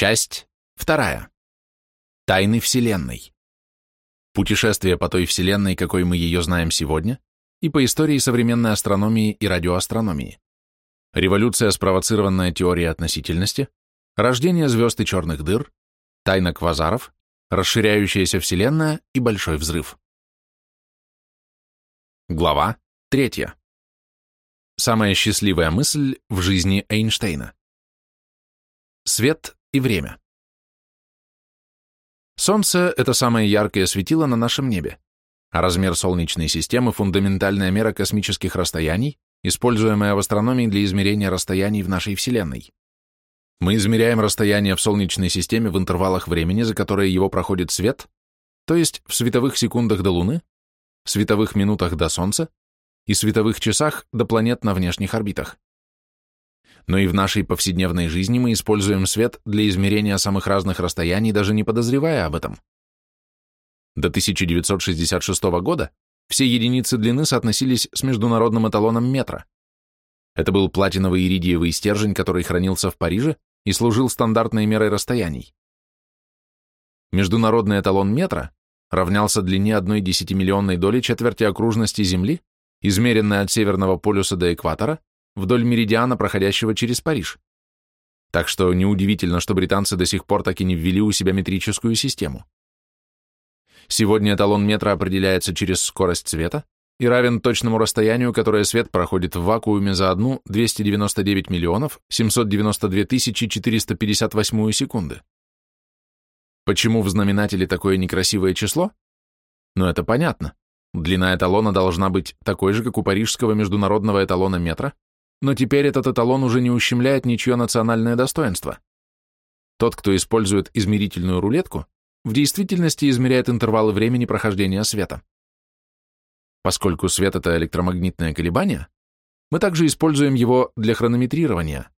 Часть вторая. Тайны Вселенной. Путешествие по той Вселенной, какой мы ее знаем сегодня, и по истории современной астрономии и радиоастрономии. Революция, спровоцированная теорией относительности, рождение звезд и черных дыр, тайна квазаров, расширяющаяся Вселенная и большой взрыв. Глава третья. Самая счастливая мысль в жизни Эйнштейна. Свет и время. Солнце — это самое яркое светило на нашем небе, а размер Солнечной системы — фундаментальная мера космических расстояний, используемая в астрономии для измерения расстояний в нашей Вселенной. Мы измеряем расстояние в Солнечной системе в интервалах времени, за которые его проходит свет, то есть в световых секундах до Луны, световых минутах до Солнца и световых часах до планет на внешних орбитах но и в нашей повседневной жизни мы используем свет для измерения самых разных расстояний, даже не подозревая об этом. До 1966 года все единицы длины соотносились с международным эталоном метра. Это был платиновый иридиевый стержень, который хранился в Париже и служил стандартной мерой расстояний. Международный эталон метра равнялся длине одной десятимиллионной доли четверти окружности Земли, измеренной от Северного полюса до экватора, вдоль меридиана, проходящего через Париж. Так что неудивительно, что британцы до сих пор так и не ввели у себя метрическую систему. Сегодня эталон метра определяется через скорость света и равен точному расстоянию, которое свет проходит в вакууме за одну 299 миллионов 792 тысячи 458 секунды. Почему в знаменателе такое некрасивое число? Ну это понятно. Длина эталона должна быть такой же, как у парижского международного эталона метра, но теперь этот эталон уже не ущемляет ничье национальное достоинство. Тот, кто использует измерительную рулетку, в действительности измеряет интервалы времени прохождения света. Поскольку свет — это электромагнитное колебание, мы также используем его для хронометрирования.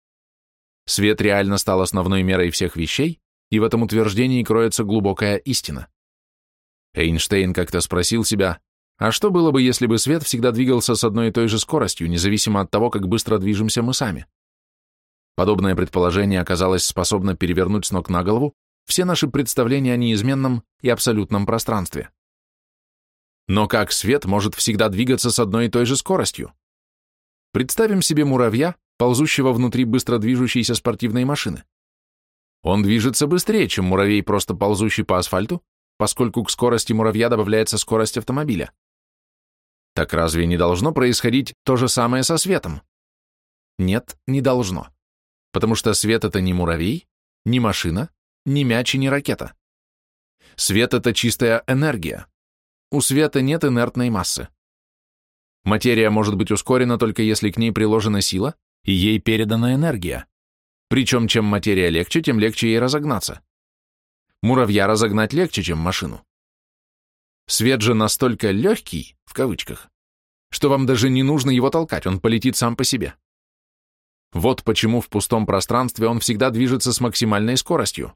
Свет реально стал основной мерой всех вещей, и в этом утверждении кроется глубокая истина. Эйнштейн как-то спросил себя, а что было бы, если бы свет всегда двигался с одной и той же скоростью, независимо от того, как быстро движемся мы сами? Подобное предположение оказалось способно перевернуть с ног на голову все наши представления о неизменном и абсолютном пространстве. Но как свет может всегда двигаться с одной и той же скоростью? Представим себе муравья, ползущего внутри быстро движущейся спортивной машины. Он движется быстрее, чем муравей, просто ползущий по асфальту, поскольку к скорости муравья добавляется скорость автомобиля. Так разве не должно происходить то же самое со светом? Нет, не должно. Потому что свет — это не муравей, не машина, не мяч и не ракета. Свет — это чистая энергия. У света нет инертной массы. Материя может быть ускорена только если к ней приложена сила и ей передана энергия. Причем чем материя легче, тем легче ей разогнаться. Муравья разогнать легче, чем машину. Свет же настолько легкий, в кавычках, что вам даже не нужно его толкать, он полетит сам по себе. Вот почему в пустом пространстве он всегда движется с максимальной скоростью,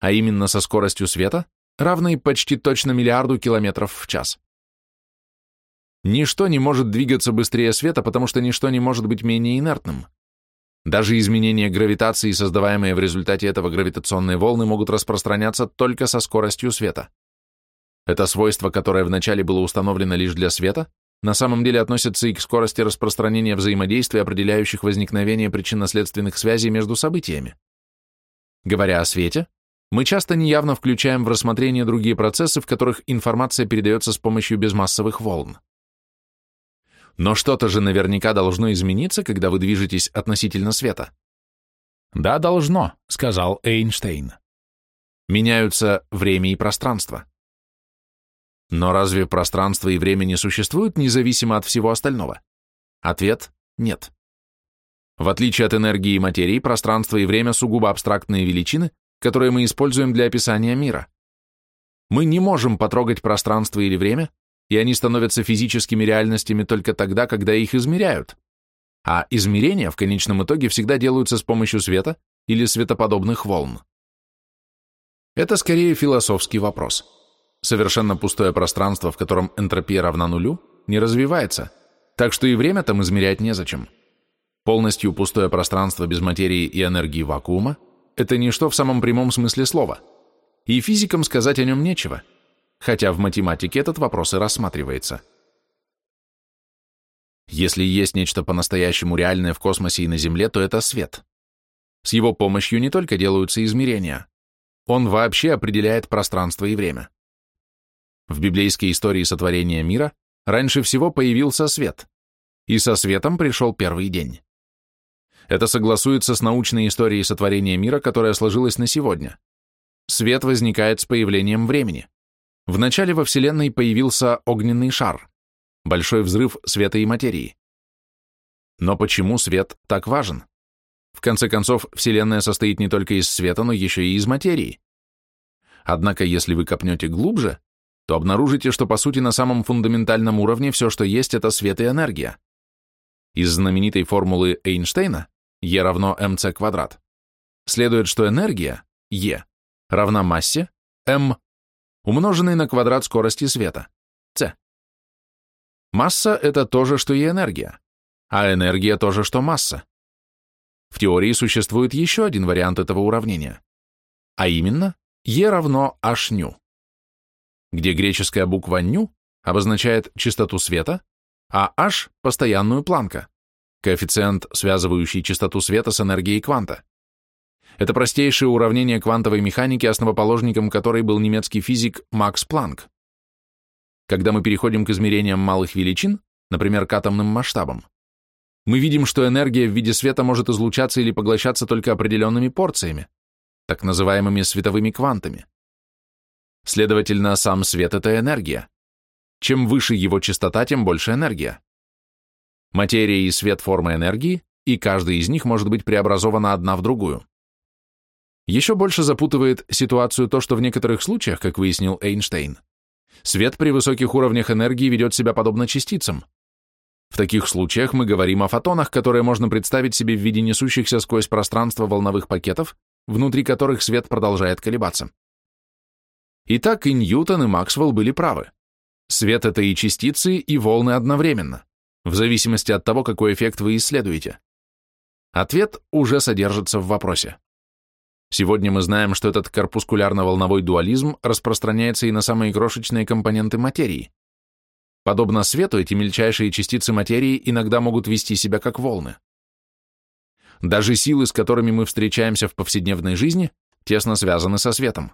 а именно со скоростью света, равной почти точно миллиарду километров в час. Ничто не может двигаться быстрее света, потому что ничто не может быть менее инертным. Даже изменения гравитации, создаваемые в результате этого гравитационные волны, могут распространяться только со скоростью света. Это свойство, которое вначале было установлено лишь для света, на самом деле относится и к скорости распространения взаимодействия, определяющих возникновение причинно-следственных связей между событиями. Говоря о свете, мы часто неявно включаем в рассмотрение другие процессы, в которых информация передается с помощью безмассовых волн. Но что-то же наверняка должно измениться, когда вы движетесь относительно света. «Да, должно», — сказал Эйнштейн. Меняются время и пространство. Но разве пространство и время не существуют независимо от всего остального? Ответ – нет. В отличие от энергии и материи, пространство и время сугубо абстрактные величины, которые мы используем для описания мира. Мы не можем потрогать пространство или время, и они становятся физическими реальностями только тогда, когда их измеряют. А измерения в конечном итоге всегда делаются с помощью света или светоподобных волн. Это скорее философский вопрос. Совершенно пустое пространство, в котором энтропия равна нулю, не развивается, так что и время там измерять незачем. Полностью пустое пространство без материи и энергии вакуума – это ничто в самом прямом смысле слова, и физикам сказать о нем нечего, хотя в математике этот вопрос и рассматривается. Если есть нечто по-настоящему реальное в космосе и на Земле, то это свет. С его помощью не только делаются измерения, он вообще определяет пространство и время. В библейской истории сотворения мира раньше всего появился свет, и со светом пришел первый день. Это согласуется с научной историей сотворения мира, которая сложилась на сегодня. Свет возникает с появлением времени. Вначале во Вселенной появился огненный шар, большой взрыв света и материи. Но почему свет так важен? В конце концов, Вселенная состоит не только из света, но еще и из материи. Однако, если вы копнете глубже, то обнаружите, что по сути на самом фундаментальном уровне все, что есть, это свет и энергия. Из знаменитой формулы Эйнштейна E равно mc квадрат, следует, что энергия, E, равна массе, m, умноженной на квадрат скорости света, c. Масса – это то же, что и энергия, а энергия – то же, что масса. В теории существует еще один вариант этого уравнения, а именно E равно h ню, где греческая буква ню обозначает частоту света, а h – постоянную Планка коэффициент, связывающий частоту света с энергией кванта. Это простейшее уравнение квантовой механики, основоположником которой был немецкий физик Макс Планк. Когда мы переходим к измерениям малых величин, например, к атомным масштабам, мы видим, что энергия в виде света может излучаться или поглощаться только определенными порциями, так называемыми световыми квантами. Следовательно, сам свет — это энергия. Чем выше его частота, тем больше энергия. Материя и свет – формы энергии, и каждая из них может быть преобразована одна в другую. Еще больше запутывает ситуацию то, что в некоторых случаях, как выяснил Эйнштейн, свет при высоких уровнях энергии ведет себя подобно частицам. В таких случаях мы говорим о фотонах, которые можно представить себе в виде несущихся сквозь пространство волновых пакетов, внутри которых свет продолжает колебаться. Итак, и Ньютон, и Максвелл были правы. Свет — это и частицы, и волны одновременно в зависимости от того, какой эффект вы исследуете. Ответ уже содержится в вопросе. Сегодня мы знаем, что этот корпускулярно-волновой дуализм распространяется и на самые крошечные компоненты материи. Подобно свету, эти мельчайшие частицы материи иногда могут вести себя как волны. Даже силы, с которыми мы встречаемся в повседневной жизни, тесно связаны со светом.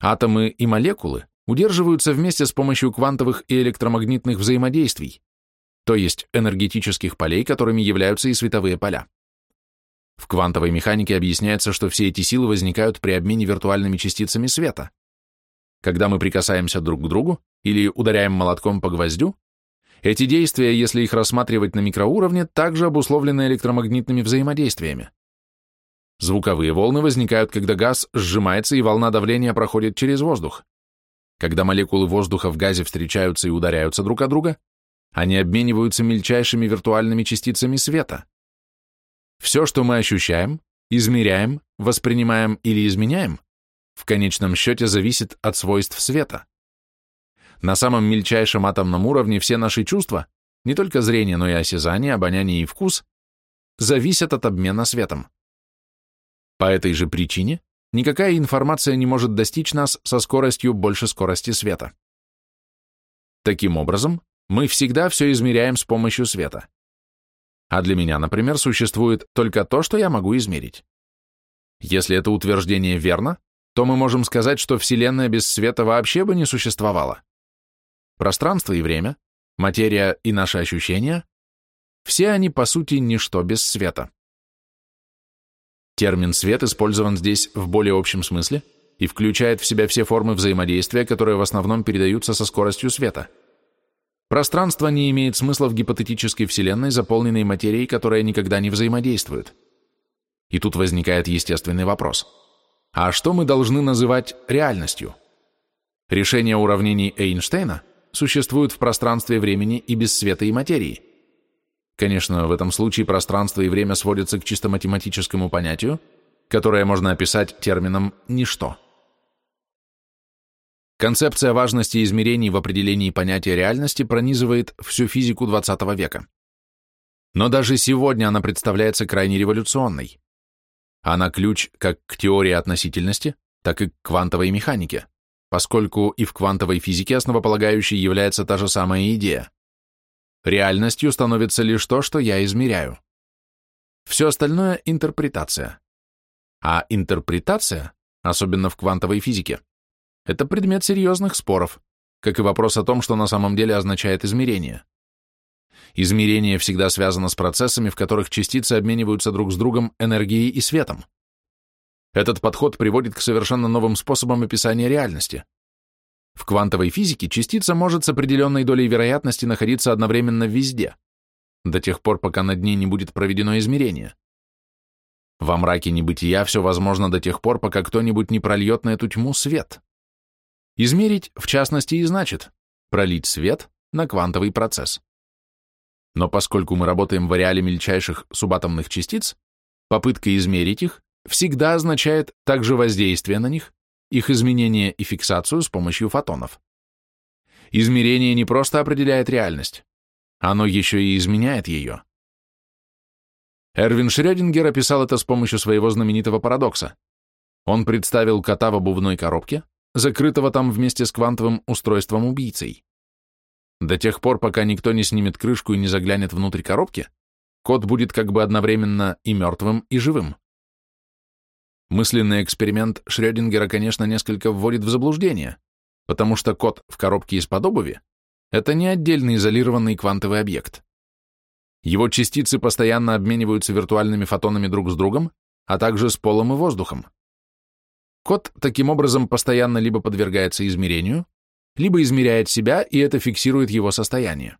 Атомы и молекулы удерживаются вместе с помощью квантовых и электромагнитных взаимодействий, то есть энергетических полей, которыми являются и световые поля. В квантовой механике объясняется, что все эти силы возникают при обмене виртуальными частицами света. Когда мы прикасаемся друг к другу или ударяем молотком по гвоздю, эти действия, если их рассматривать на микроуровне, также обусловлены электромагнитными взаимодействиями. Звуковые волны возникают, когда газ сжимается и волна давления проходит через воздух. Когда молекулы воздуха в газе встречаются и ударяются друг о друга, они обмениваются мельчайшими виртуальными частицами света. Все, что мы ощущаем, измеряем, воспринимаем или изменяем, в конечном счете зависит от свойств света. На самом мельчайшем атомном уровне все наши чувства, не только зрение, но и осязание, обоняние и вкус, зависят от обмена светом. По этой же причине никакая информация не может достичь нас со скоростью больше скорости света. Таким образом, мы всегда все измеряем с помощью света. А для меня, например, существует только то, что я могу измерить. Если это утверждение верно, то мы можем сказать, что Вселенная без света вообще бы не существовала. Пространство и время, материя и наши ощущения – все они, по сути, ничто без света. Термин «свет» использован здесь в более общем смысле и включает в себя все формы взаимодействия, которые в основном передаются со скоростью света – Пространство не имеет смысла в гипотетической вселенной, заполненной материей, которая никогда не взаимодействует. И тут возникает естественный вопрос. А что мы должны называть реальностью? Решение уравнений Эйнштейна существует в пространстве времени и без света и материи. Конечно, в этом случае пространство и время сводятся к чисто математическому понятию, которое можно описать термином «ничто». Концепция важности измерений в определении понятия реальности пронизывает всю физику XX века. Но даже сегодня она представляется крайне революционной. Она ключ как к теории относительности, так и к квантовой механике, поскольку и в квантовой физике основополагающей является та же самая идея. Реальностью становится лишь то, что я измеряю. Все остальное – интерпретация. А интерпретация, особенно в квантовой физике, это предмет серьезных споров, как и вопрос о том, что на самом деле означает измерение. Измерение всегда связано с процессами, в которых частицы обмениваются друг с другом энергией и светом. Этот подход приводит к совершенно новым способам описания реальности. В квантовой физике частица может с определенной долей вероятности находиться одновременно везде, до тех пор, пока над ней не будет проведено измерение. Во мраке небытия все возможно до тех пор, пока кто-нибудь не прольет на эту тьму свет. Измерить, в частности, и значит пролить свет на квантовый процесс. Но поскольку мы работаем в ареале мельчайших субатомных частиц, попытка измерить их всегда означает также воздействие на них, их изменение и фиксацию с помощью фотонов. Измерение не просто определяет реальность, оно еще и изменяет ее. Эрвин Шрёдингер описал это с помощью своего знаменитого парадокса. Он представил кота в обувной коробке, закрытого там вместе с квантовым устройством-убийцей. До тех пор, пока никто не снимет крышку и не заглянет внутрь коробки, кот будет как бы одновременно и мертвым, и живым. Мысленный эксперимент Шрёдингера, конечно, несколько вводит в заблуждение, потому что кот в коробке из-под обуви — это не отдельный изолированный квантовый объект. Его частицы постоянно обмениваются виртуальными фотонами друг с другом, а также с полом и воздухом. Код таким образом постоянно либо подвергается измерению, либо измеряет себя, и это фиксирует его состояние.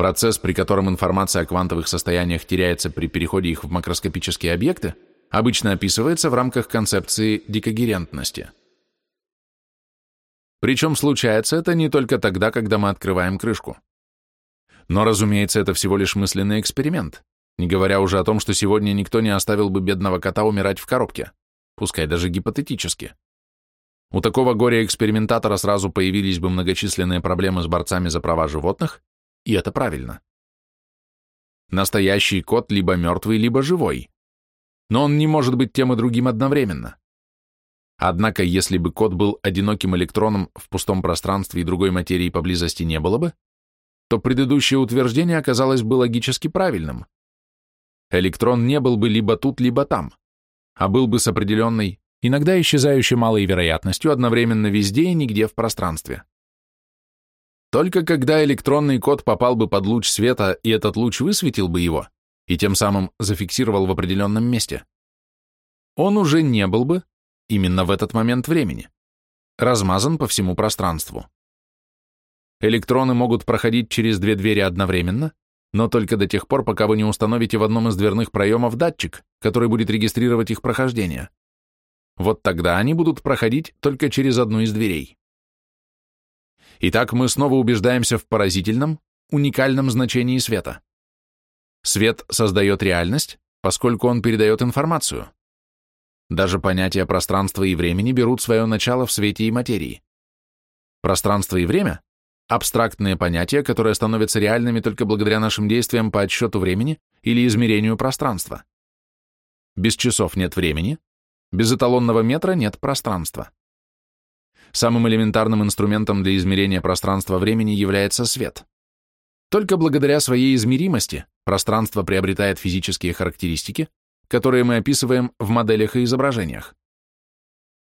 Процесс, при котором информация о квантовых состояниях теряется при переходе их в макроскопические объекты, обычно описывается в рамках концепции дикогерентности. Причем случается это не только тогда, когда мы открываем крышку. Но, разумеется, это всего лишь мысленный эксперимент, не говоря уже о том, что сегодня никто не оставил бы бедного кота умирать в коробке, пускай даже гипотетически. У такого горя-экспериментатора сразу появились бы многочисленные проблемы с борцами за права животных, и это правильно. Настоящий кот либо мертвый, либо живой. Но он не может быть тем и другим одновременно. Однако, если бы кот был одиноким электроном в пустом пространстве и другой материи поблизости не было бы, то предыдущее утверждение оказалось бы логически правильным. Электрон не был бы либо тут, либо там, а был бы с определенной, иногда исчезающей малой вероятностью одновременно везде и нигде в пространстве. Только когда электронный код попал бы под луч света, и этот луч высветил бы его, и тем самым зафиксировал в определенном месте, он уже не был бы, именно в этот момент времени, размазан по всему пространству. Электроны могут проходить через две двери одновременно, но только до тех пор, пока вы не установите в одном из дверных проемов датчик, который будет регистрировать их прохождение. Вот тогда они будут проходить только через одну из дверей. Итак, мы снова убеждаемся в поразительном, уникальном значении света. Свет создает реальность, поскольку он передает информацию. Даже понятия пространства и времени берут свое начало в свете и материи. Пространство и время абстрактные понятия, которые становятся реальными только благодаря нашим действиям по отсчету времени или измерению пространства. Без часов нет времени, без эталонного метра нет пространства. Самым элементарным инструментом для измерения пространства-времени является свет. Только благодаря своей измеримости пространство приобретает физические характеристики, которые мы описываем в моделях и изображениях.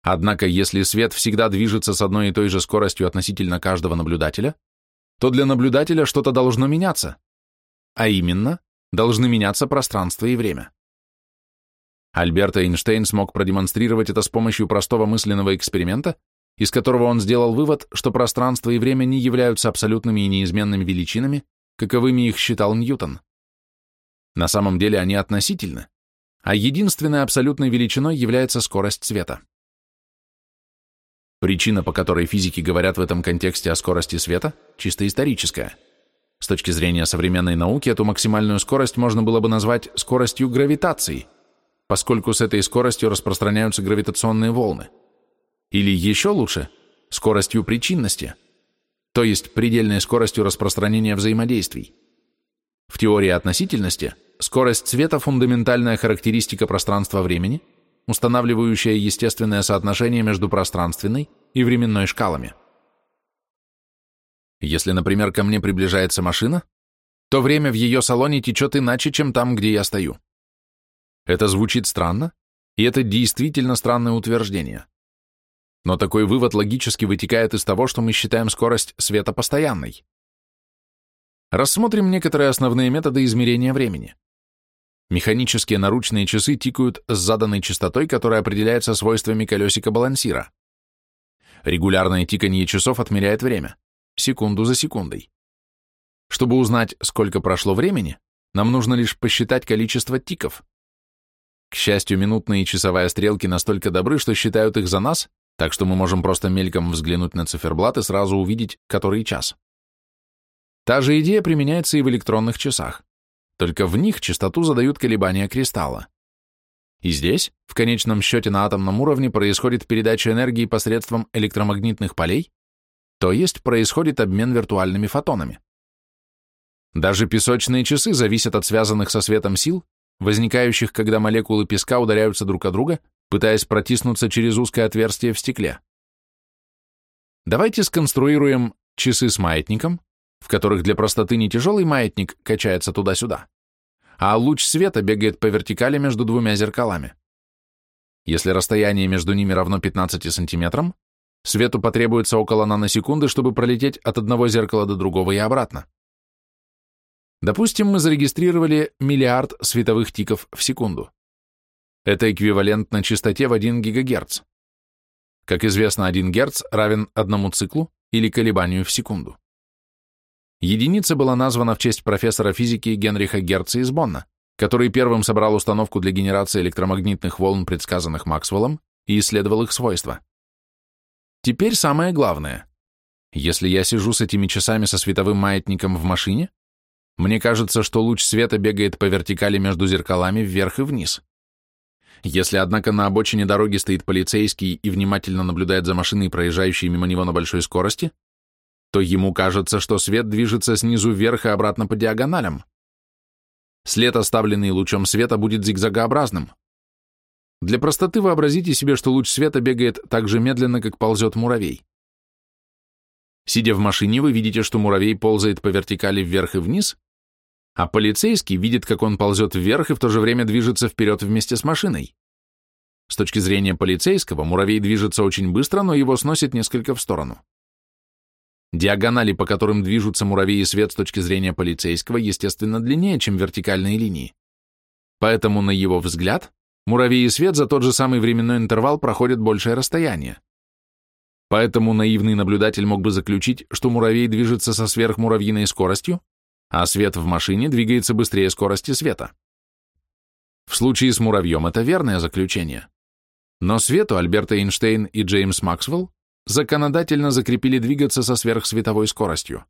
Однако, если свет всегда движется с одной и той же скоростью относительно каждого наблюдателя, то для наблюдателя что-то должно меняться. А именно, должны меняться пространство и время. Альберт Эйнштейн смог продемонстрировать это с помощью простого мысленного эксперимента, из которого он сделал вывод, что пространство и время не являются абсолютными и неизменными величинами, каковыми их считал Ньютон. На самом деле они относительны, а единственной абсолютной величиной является скорость света. Причина, по которой физики говорят в этом контексте о скорости света, чисто историческая. С точки зрения современной науки, эту максимальную скорость можно было бы назвать скоростью гравитации, поскольку с этой скоростью распространяются гравитационные волны. Или еще лучше, скоростью причинности, то есть предельной скоростью распространения взаимодействий. В теории относительности скорость света – фундаментальная характеристика пространства-времени, устанавливающая естественное соотношение между пространственной и временной шкалами. Если, например, ко мне приближается машина, то время в ее салоне течет иначе, чем там, где я стою. Это звучит странно, и это действительно странное утверждение. Но такой вывод логически вытекает из того, что мы считаем скорость света постоянной. Рассмотрим некоторые основные методы измерения времени. Механические наручные часы тикают с заданной частотой, которая определяется свойствами колесика балансира. Регулярное тиканье часов отмеряет время, секунду за секундой. Чтобы узнать, сколько прошло времени, нам нужно лишь посчитать количество тиков. К счастью, минутные и часовая стрелки настолько добры, что считают их за нас, так что мы можем просто мельком взглянуть на циферблат и сразу увидеть, который час. Та же идея применяется и в электронных часах, только в них частоту задают колебания кристалла. И здесь, в конечном счете на атомном уровне, происходит передача энергии посредством электромагнитных полей, то есть происходит обмен виртуальными фотонами. Даже песочные часы зависят от связанных со светом сил, возникающих, когда молекулы песка ударяются друг о друга пытаясь протиснуться через узкое отверстие в стекле. Давайте сконструируем часы с маятником, в которых для простоты не тяжелый маятник качается туда-сюда, а луч света бегает по вертикали между двумя зеркалами. Если расстояние между ними равно 15 сантиметрам, свету потребуется около наносекунды, чтобы пролететь от одного зеркала до другого и обратно. Допустим, мы зарегистрировали миллиард световых тиков в секунду. Это эквивалентно частоте в 1 ГГц. Как известно, 1 Гц равен одному циклу или колебанию в секунду. Единица была названа в честь профессора физики Генриха Герца из Бонна, который первым собрал установку для генерации электромагнитных волн, предсказанных Максвеллом, и исследовал их свойства. Теперь самое главное. Если я сижу с этими часами со световым маятником в машине, мне кажется, что луч света бегает по вертикали между зеркалами вверх и вниз. Если, однако, на обочине дороги стоит полицейский и внимательно наблюдает за машиной, проезжающей мимо него на большой скорости, то ему кажется, что свет движется снизу вверх и обратно по диагоналям. След, оставленный лучом света, будет зигзагообразным. Для простоты вообразите себе, что луч света бегает так же медленно, как ползет муравей. Сидя в машине, вы видите, что муравей ползает по вертикали вверх и вниз, а полицейский видит, как он ползет вверх и в то же время движется вперед вместе с машиной. С точки зрения полицейского, муравей движется очень быстро, но его сносит несколько в сторону. Диагонали, по которым движутся муравей и свет с точки зрения полицейского, естественно, длиннее, чем вертикальные линии. Поэтому, на его взгляд, муравей и свет за тот же самый временной интервал проходят большее расстояние. Поэтому наивный наблюдатель мог бы заключить, что муравей движется со сверхмуравьиной скоростью, а свет в машине двигается быстрее скорости света. В случае с муравьем это верное заключение. Но свету Альберт Эйнштейн и Джеймс Максвелл законодательно закрепили двигаться со сверхсветовой скоростью.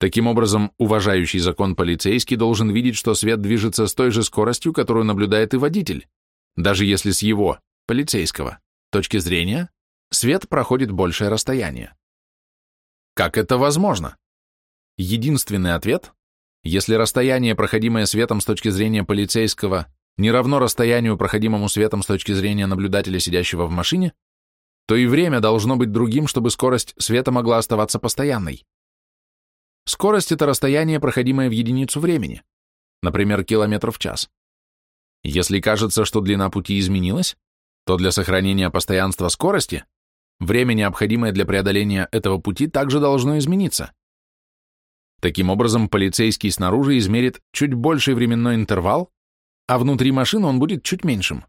Таким образом, уважающий закон полицейский должен видеть, что свет движется с той же скоростью, которую наблюдает и водитель, даже если с его, полицейского, точки зрения, свет проходит большее расстояние. Как это возможно? Единственный ответ – если расстояние, проходимое светом с точки зрения полицейского, не равно расстоянию, проходимому светом с точки зрения наблюдателя, сидящего в машине, то и время должно быть другим, чтобы скорость света могла оставаться постоянной. Скорость – это расстояние, проходимое в единицу времени, например, километр в час. Если кажется, что длина пути изменилась, то для сохранения постоянства скорости время, необходимое для преодоления этого пути, также должно измениться. Таким образом, полицейский снаружи измерит чуть больший временной интервал, а внутри машины он будет чуть меньшим.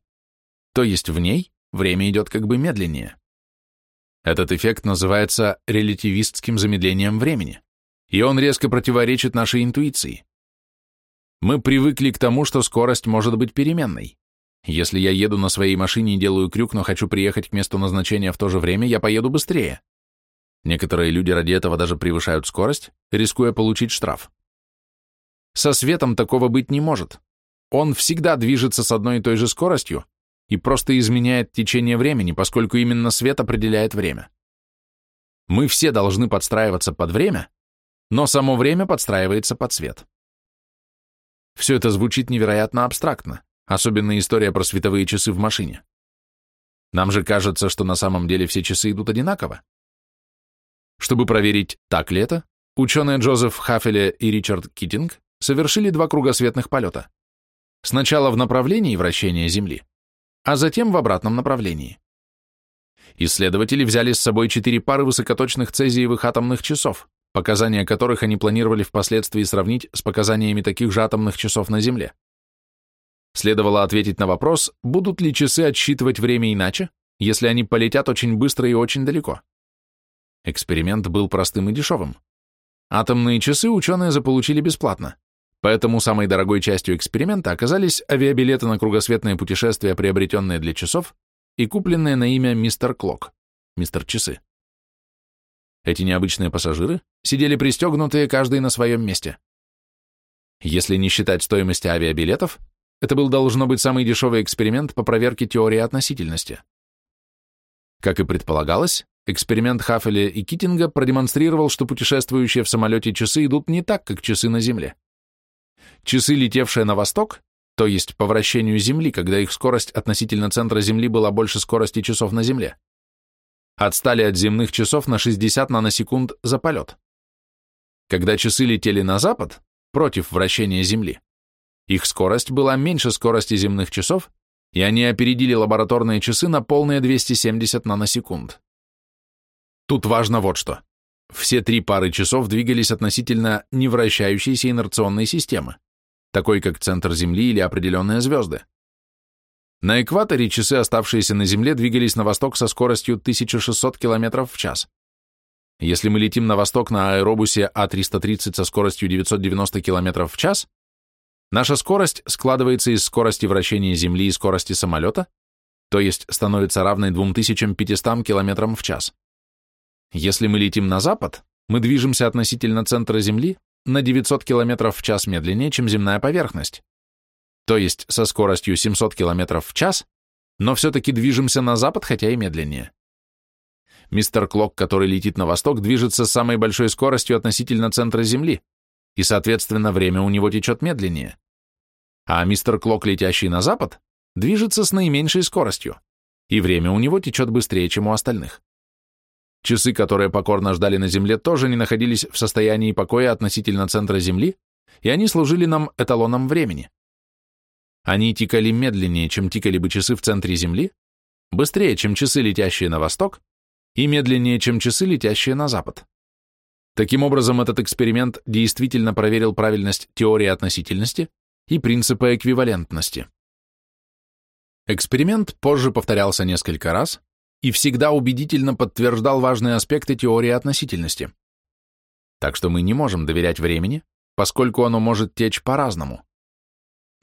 То есть в ней время идет как бы медленнее. Этот эффект называется релятивистским замедлением времени, и он резко противоречит нашей интуиции. Мы привыкли к тому, что скорость может быть переменной. Если я еду на своей машине и делаю крюк, но хочу приехать к месту назначения в то же время, я поеду быстрее. Некоторые люди ради этого даже превышают скорость, рискуя получить штраф. Со светом такого быть не может. Он всегда движется с одной и той же скоростью и просто изменяет течение времени, поскольку именно свет определяет время. Мы все должны подстраиваться под время, но само время подстраивается под свет. Все это звучит невероятно абстрактно, особенно история про световые часы в машине. Нам же кажется, что на самом деле все часы идут одинаково. Чтобы проверить, так ли это, ученые Джозеф Хаффеле и Ричард Китинг совершили два кругосветных полета. Сначала в направлении вращения Земли, а затем в обратном направлении. Исследователи взяли с собой четыре пары высокоточных цезиевых атомных часов, показания которых они планировали впоследствии сравнить с показаниями таких же атомных часов на Земле. Следовало ответить на вопрос, будут ли часы отсчитывать время иначе, если они полетят очень быстро и очень далеко. Эксперимент был простым и дешевым. Атомные часы ученые заполучили бесплатно, поэтому самой дорогой частью эксперимента оказались авиабилеты на кругосветное путешествие, приобретенные для часов, и купленные на имя мистер Клок, мистер Часы. Эти необычные пассажиры сидели пристегнутые каждый на своем месте. Если не считать стоимости авиабилетов, это был должно быть самый дешевый эксперимент по проверке теории относительности. Как и предполагалось, эксперимент Хаффеля и Китинга продемонстрировал, что путешествующие в самолете часы идут не так, как часы на Земле. Часы, летевшие на восток, то есть по вращению Земли, когда их скорость относительно центра Земли была больше скорости часов на Земле, отстали от земных часов на 60 наносекунд за полет. Когда часы летели на запад, против вращения Земли, их скорость была меньше скорости земных часов, и они опередили лабораторные часы на полные 270 наносекунд. Тут важно вот что. Все три пары часов двигались относительно невращающейся инерционной системы такой как центр Земли или определенные звезды. На экваторе часы, оставшиеся на Земле, двигались на восток со скоростью 1600 км в час. Если мы летим на восток на аэробусе А330 со скоростью 990 км в час, наша скорость складывается из скорости вращения Земли и скорости самолета, то есть становится равной 2500 км в час. Если мы летим на запад, мы движемся относительно центра Земли на 900 км в час медленнее, чем земная поверхность, то есть со скоростью 700 км в час, но все-таки движемся на запад, хотя и медленнее. Мистер Клок, который летит на восток, движется с самой большой скоростью относительно центра Земли, и, соответственно, время у него течет медленнее. А мистер Клок, летящий на запад, движется с наименьшей скоростью, и время у него течет быстрее, чем у остальных. Часы, которые покорно ждали на Земле, тоже не находились в состоянии покоя относительно центра Земли, и они служили нам эталоном времени. Они тикали медленнее, чем тикали бы часы в центре Земли, быстрее, чем часы, летящие на восток, и медленнее, чем часы, летящие на запад. Таким образом, этот эксперимент действительно проверил правильность теории относительности и принципа эквивалентности. Эксперимент позже повторялся несколько раз, и всегда убедительно подтверждал важные аспекты теории относительности. Так что мы не можем доверять времени, поскольку оно может течь по-разному.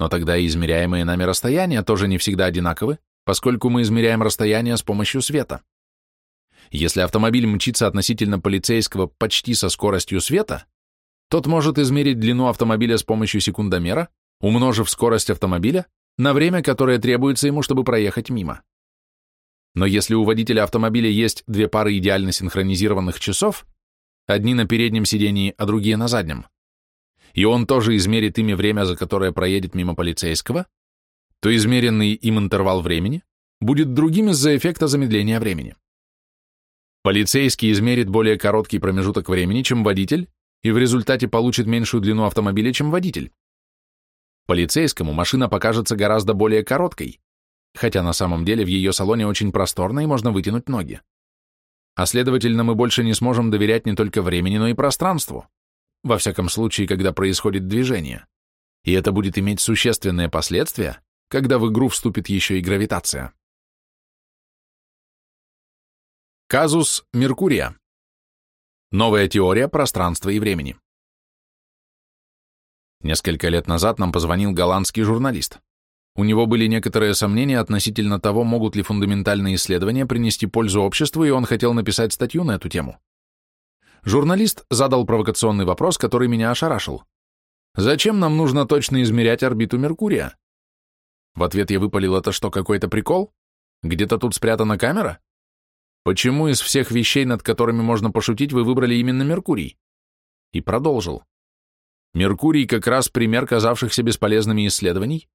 Но тогда и измеряемые нами расстояния тоже не всегда одинаковы, поскольку мы измеряем расстояние с помощью света. Если автомобиль мчится относительно полицейского почти со скоростью света, тот может измерить длину автомобиля с помощью секундомера, умножив скорость автомобиля на время, которое требуется ему, чтобы проехать мимо. Но если у водителя автомобиля есть две пары идеально синхронизированных часов, одни на переднем сидении, а другие на заднем, и он тоже измерит ими время, за которое проедет мимо полицейского, то измеренный им интервал времени будет другим из-за эффекта замедления времени. Полицейский измерит более короткий промежуток времени, чем водитель, и в результате получит меньшую длину автомобиля, чем водитель. Полицейскому машина покажется гораздо более короткой, хотя на самом деле в ее салоне очень просторно и можно вытянуть ноги. А следовательно, мы больше не сможем доверять не только времени, но и пространству, во всяком случае, когда происходит движение. И это будет иметь существенные последствия, когда в игру вступит еще и гравитация. Казус Меркурия. Новая теория пространства и времени. Несколько лет назад нам позвонил голландский журналист. У него были некоторые сомнения относительно того, могут ли фундаментальные исследования принести пользу обществу, и он хотел написать статью на эту тему. Журналист задал провокационный вопрос, который меня ошарашил. «Зачем нам нужно точно измерять орбиту Меркурия?» В ответ я выпалил, это что, какой-то прикол? Где-то тут спрятана камера? Почему из всех вещей, над которыми можно пошутить, вы выбрали именно Меркурий? И продолжил. Меркурий как раз пример казавшихся бесполезными исследований,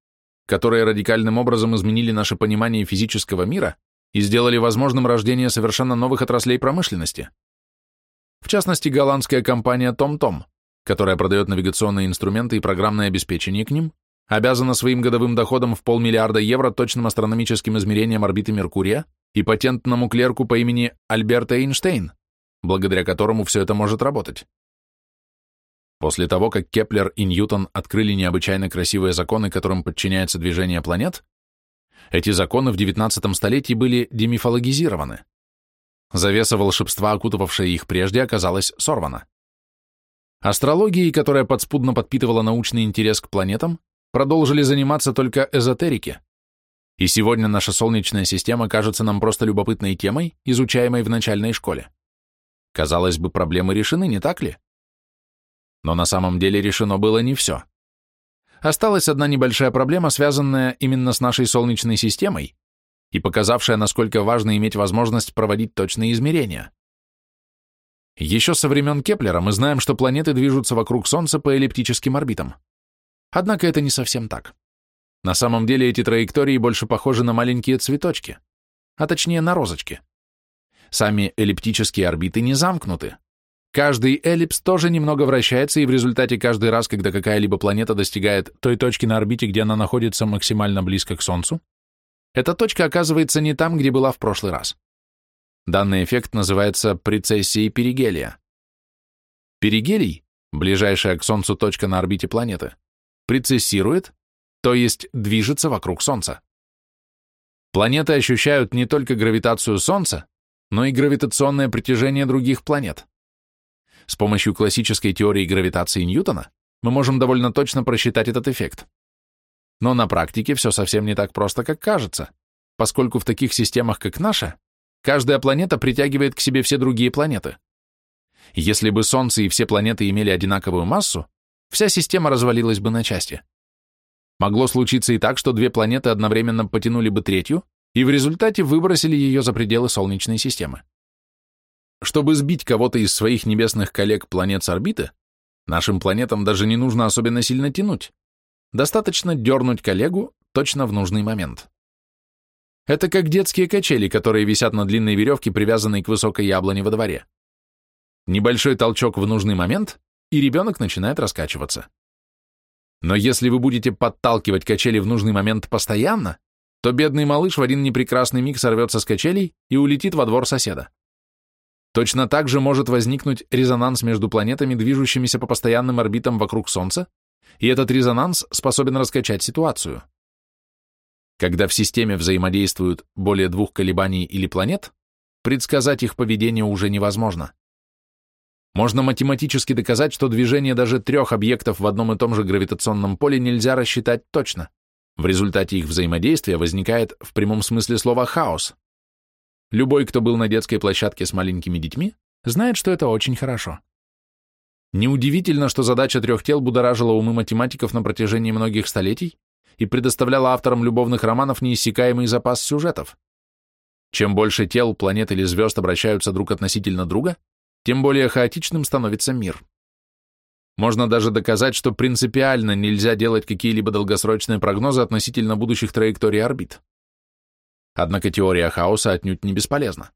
которые радикальным образом изменили наше понимание физического мира и сделали возможным рождение совершенно новых отраслей промышленности. В частности, голландская компания TomTom, которая продает навигационные инструменты и программное обеспечение к ним, обязана своим годовым доходом в полмиллиарда евро точным астрономическим измерением орбиты Меркурия и патентному клерку по имени Альберт Эйнштейн, благодаря которому все это может работать. После того, как Кеплер и Ньютон открыли необычайно красивые законы, которым подчиняется движение планет, эти законы в XIX столетии были демифологизированы. Завеса волшебства, окутывавшая их прежде, оказалась сорвана. Астрологией, которая подспудно подпитывала научный интерес к планетам, продолжили заниматься только эзотерики. И сегодня наша Солнечная система кажется нам просто любопытной темой, изучаемой в начальной школе. Казалось бы, проблемы решены, не так ли? Но на самом деле решено было не все. Осталась одна небольшая проблема, связанная именно с нашей Солнечной системой и показавшая, насколько важно иметь возможность проводить точные измерения. Еще со времен Кеплера мы знаем, что планеты движутся вокруг Солнца по эллиптическим орбитам. Однако это не совсем так. На самом деле эти траектории больше похожи на маленькие цветочки, а точнее на розочки. Сами эллиптические орбиты не замкнуты. Каждый эллипс тоже немного вращается, и в результате каждый раз, когда какая-либо планета достигает той точки на орбите, где она находится максимально близко к Солнцу, эта точка оказывается не там, где была в прошлый раз. Данный эффект называется прецессией перигелия. Перигелий, ближайшая к Солнцу точка на орбите планеты, прецессирует, то есть движется вокруг Солнца. Планеты ощущают не только гравитацию Солнца, но и гравитационное притяжение других планет. С помощью классической теории гравитации Ньютона мы можем довольно точно просчитать этот эффект. Но на практике все совсем не так просто, как кажется, поскольку в таких системах, как наша, каждая планета притягивает к себе все другие планеты. Если бы Солнце и все планеты имели одинаковую массу, вся система развалилась бы на части. Могло случиться и так, что две планеты одновременно потянули бы третью и в результате выбросили ее за пределы Солнечной системы. Чтобы сбить кого-то из своих небесных коллег планет с орбиты, нашим планетам даже не нужно особенно сильно тянуть. Достаточно дернуть коллегу точно в нужный момент. Это как детские качели, которые висят на длинной веревке, привязанной к высокой яблоне во дворе. Небольшой толчок в нужный момент, и ребенок начинает раскачиваться. Но если вы будете подталкивать качели в нужный момент постоянно, то бедный малыш в один непрекрасный миг сорвется с качелей и улетит во двор соседа. Точно так же может возникнуть резонанс между планетами, движущимися по постоянным орбитам вокруг Солнца, и этот резонанс способен раскачать ситуацию. Когда в системе взаимодействуют более двух колебаний или планет, предсказать их поведение уже невозможно. Можно математически доказать, что движение даже трех объектов в одном и том же гравитационном поле нельзя рассчитать точно. В результате их взаимодействия возникает в прямом смысле слова хаос. Любой, кто был на детской площадке с маленькими детьми, знает, что это очень хорошо. Неудивительно, что задача трех тел будоражила умы математиков на протяжении многих столетий и предоставляла авторам любовных романов неиссякаемый запас сюжетов. Чем больше тел, планет или звезд обращаются друг относительно друга, тем более хаотичным становится мир. Можно даже доказать, что принципиально нельзя делать какие-либо долгосрочные прогнозы относительно будущих траекторий орбит. Однако теория хаоса отнюдь не бесполезна.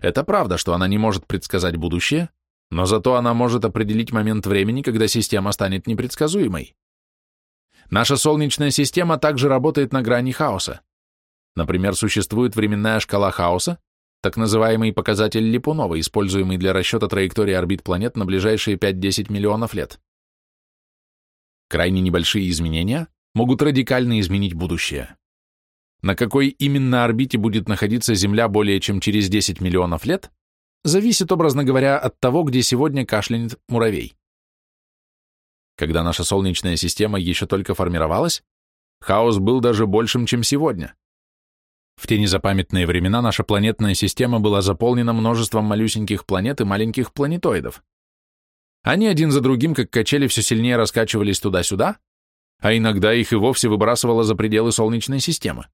Это правда, что она не может предсказать будущее, но зато она может определить момент времени, когда система станет непредсказуемой. Наша Солнечная система также работает на грани хаоса. Например, существует временная шкала хаоса, так называемый показатель Липунова, используемый для расчета траектории орбит планет на ближайшие 5-10 миллионов лет. Крайне небольшие изменения могут радикально изменить будущее. На какой именно орбите будет находиться Земля более чем через 10 миллионов лет, зависит, образно говоря, от того, где сегодня кашлянет муравей. Когда наша Солнечная система еще только формировалась, хаос был даже большим, чем сегодня. В те незапамятные времена наша планетная система была заполнена множеством малюсеньких планет и маленьких планетоидов. Они один за другим, как качели, все сильнее раскачивались туда-сюда, а иногда их и вовсе выбрасывало за пределы Солнечной системы.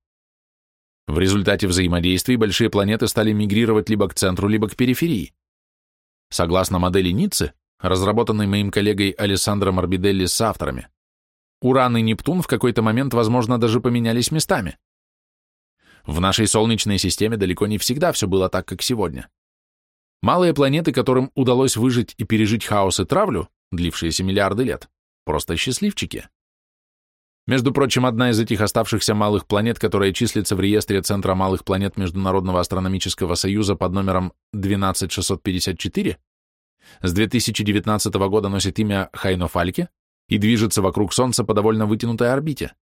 В результате взаимодействий большие планеты стали мигрировать либо к центру, либо к периферии. Согласно модели Ницце, разработанный моим коллегой Алессандро Морбиделли с авторами. Уран и Нептун в какой-то момент, возможно, даже поменялись местами. В нашей Солнечной системе далеко не всегда все было так, как сегодня. Малые планеты, которым удалось выжить и пережить хаос и травлю, длившиеся миллиарды лет, просто счастливчики. Между прочим, одна из этих оставшихся малых планет, которая числится в реестре Центра малых планет Международного астрономического союза под номером 12654, с 2019 года носит имя Хайнофальке и движется вокруг Солнца по довольно вытянутой орбите.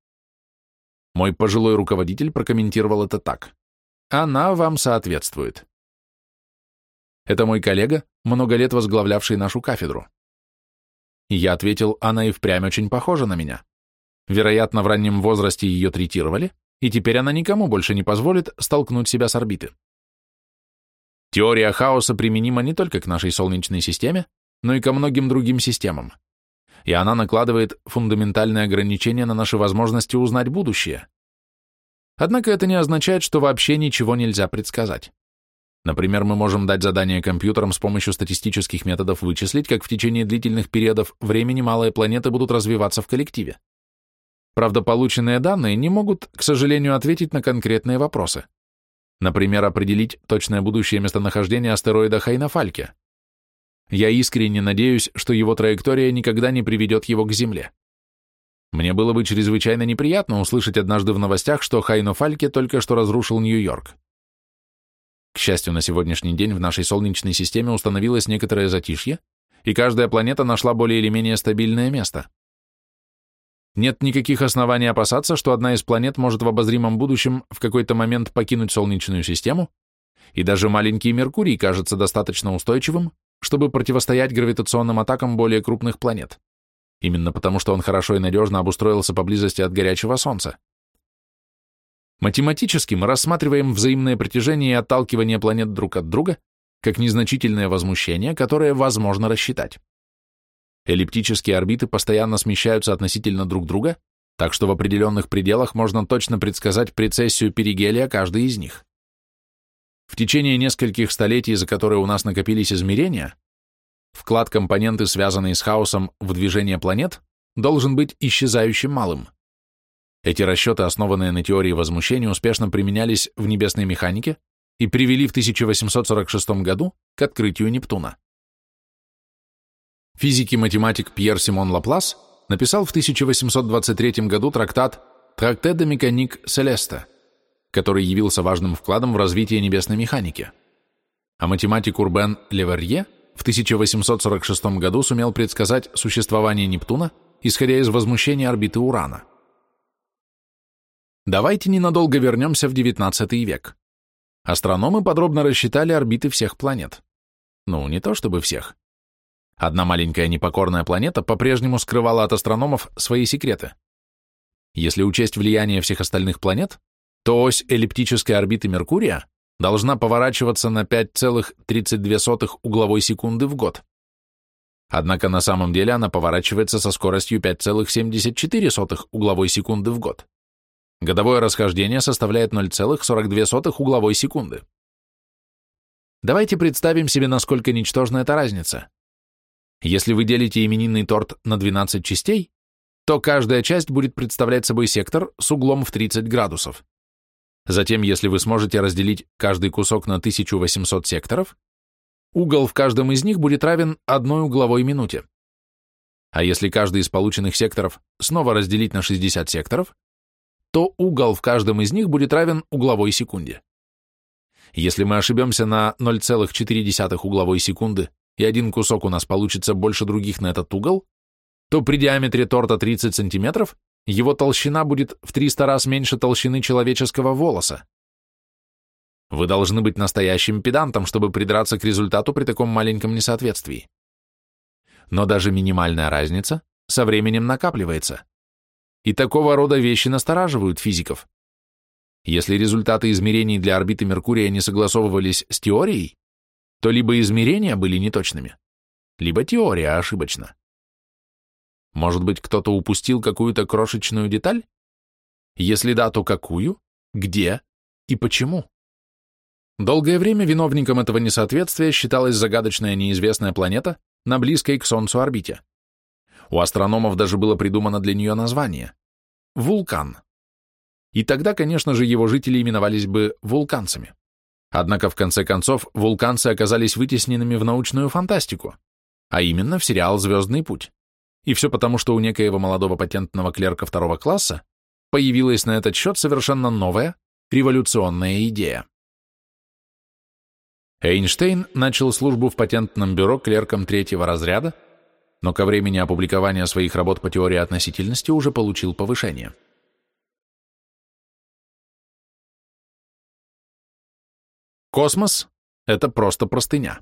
Мой пожилой руководитель прокомментировал это так. Она вам соответствует. Это мой коллега, много лет возглавлявший нашу кафедру. Я ответил, она и впрямь очень похожа на меня. Вероятно, в раннем возрасте ее третировали, и теперь она никому больше не позволит столкнуть себя с орбиты. Теория хаоса применима не только к нашей Солнечной системе, но и ко многим другим системам. И она накладывает фундаментальные ограничения на наши возможности узнать будущее. Однако это не означает, что вообще ничего нельзя предсказать. Например, мы можем дать задание компьютерам с помощью статистических методов вычислить, как в течение длительных периодов времени малые планеты будут развиваться в коллективе. Правда, полученные данные не могут, к сожалению, ответить на конкретные вопросы. Например, определить точное будущее местонахождение астероида Хайнафальке. Я искренне надеюсь, что его траектория никогда не приведет его к Земле. Мне было бы чрезвычайно неприятно услышать однажды в новостях, что Хайнофальке только что разрушил Нью-Йорк. К счастью, на сегодняшний день в нашей Солнечной системе установилось некоторое затишье, и каждая планета нашла более или менее стабильное место. Нет никаких оснований опасаться, что одна из планет может в обозримом будущем в какой-то момент покинуть Солнечную систему, и даже маленький Меркурий кажется достаточно устойчивым, чтобы противостоять гравитационным атакам более крупных планет, именно потому что он хорошо и надежно обустроился поблизости от горячего Солнца. Математически мы рассматриваем взаимное притяжение и отталкивание планет друг от друга как незначительное возмущение, которое возможно рассчитать. Эллиптические орбиты постоянно смещаются относительно друг друга, так что в определенных пределах можно точно предсказать прецессию перигелия каждой из них. В течение нескольких столетий, за которые у нас накопились измерения, вклад компоненты, связанные с хаосом в движение планет, должен быть исчезающим малым. Эти расчеты, основанные на теории возмущения, успешно применялись в небесной механике и привели в 1846 году к открытию Нептуна. Физик и математик Пьер Симон Лаплас написал в 1823 году трактат «Тракте де mécanique céleste», который явился важным вкладом в развитие небесной механики. А математик Урбен Леверье в 1846 году сумел предсказать существование Нептуна, исходя из возмущения орбиты Урана. Давайте ненадолго вернемся в XIX век. Астрономы подробно рассчитали орбиты всех планет. Ну, не то чтобы всех. Одна маленькая непокорная планета по-прежнему скрывала от астрономов свои секреты. Если учесть влияние всех остальных планет, то ось эллиптической орбиты Меркурия должна поворачиваться на 5,32 угловой секунды в год. Однако на самом деле она поворачивается со скоростью 5,74 угловой секунды в год. Годовое расхождение составляет 0,42 угловой секунды. Давайте представим себе, насколько ничтожна эта разница. Если вы делите именинный торт на 12 частей, то каждая часть будет представлять собой сектор с углом в 30 градусов. Затем, если вы сможете разделить каждый кусок на 1800 секторов, угол в каждом из них будет равен одной угловой минуте. А если каждый из полученных секторов снова разделить на 60 секторов, то угол в каждом из них будет равен угловой секунде. Если мы ошибемся на 0,4 угловой секунды и один кусок у нас получится больше других на этот угол, то при диаметре торта 30 сантиметров его толщина будет в 300 раз меньше толщины человеческого волоса. Вы должны быть настоящим педантом, чтобы придраться к результату при таком маленьком несоответствии. Но даже минимальная разница со временем накапливается. И такого рода вещи настораживают физиков. Если результаты измерений для орбиты Меркурия не согласовывались с теорией, то либо измерения были неточными, либо теория ошибочна. Может быть, кто-то упустил какую-то крошечную деталь? Если да, то какую, где и почему? Долгое время виновником этого несоответствия считалась загадочная неизвестная планета, на близкой к Солнцу орбите. У астрономов даже было придумано для нее название – вулкан. И тогда, конечно же, его жители именовались бы вулканцами. Однако, в конце концов, вулканцы оказались вытесненными в научную фантастику, а именно в сериал «Звездный путь». И все потому, что у некоего молодого патентного клерка второго класса появилась на этот счет совершенно новая, революционная идея. Эйнштейн начал службу в патентном бюро клерком третьего разряда, но ко времени опубликования своих работ по теории относительности уже получил повышение. Космос — это просто простыня.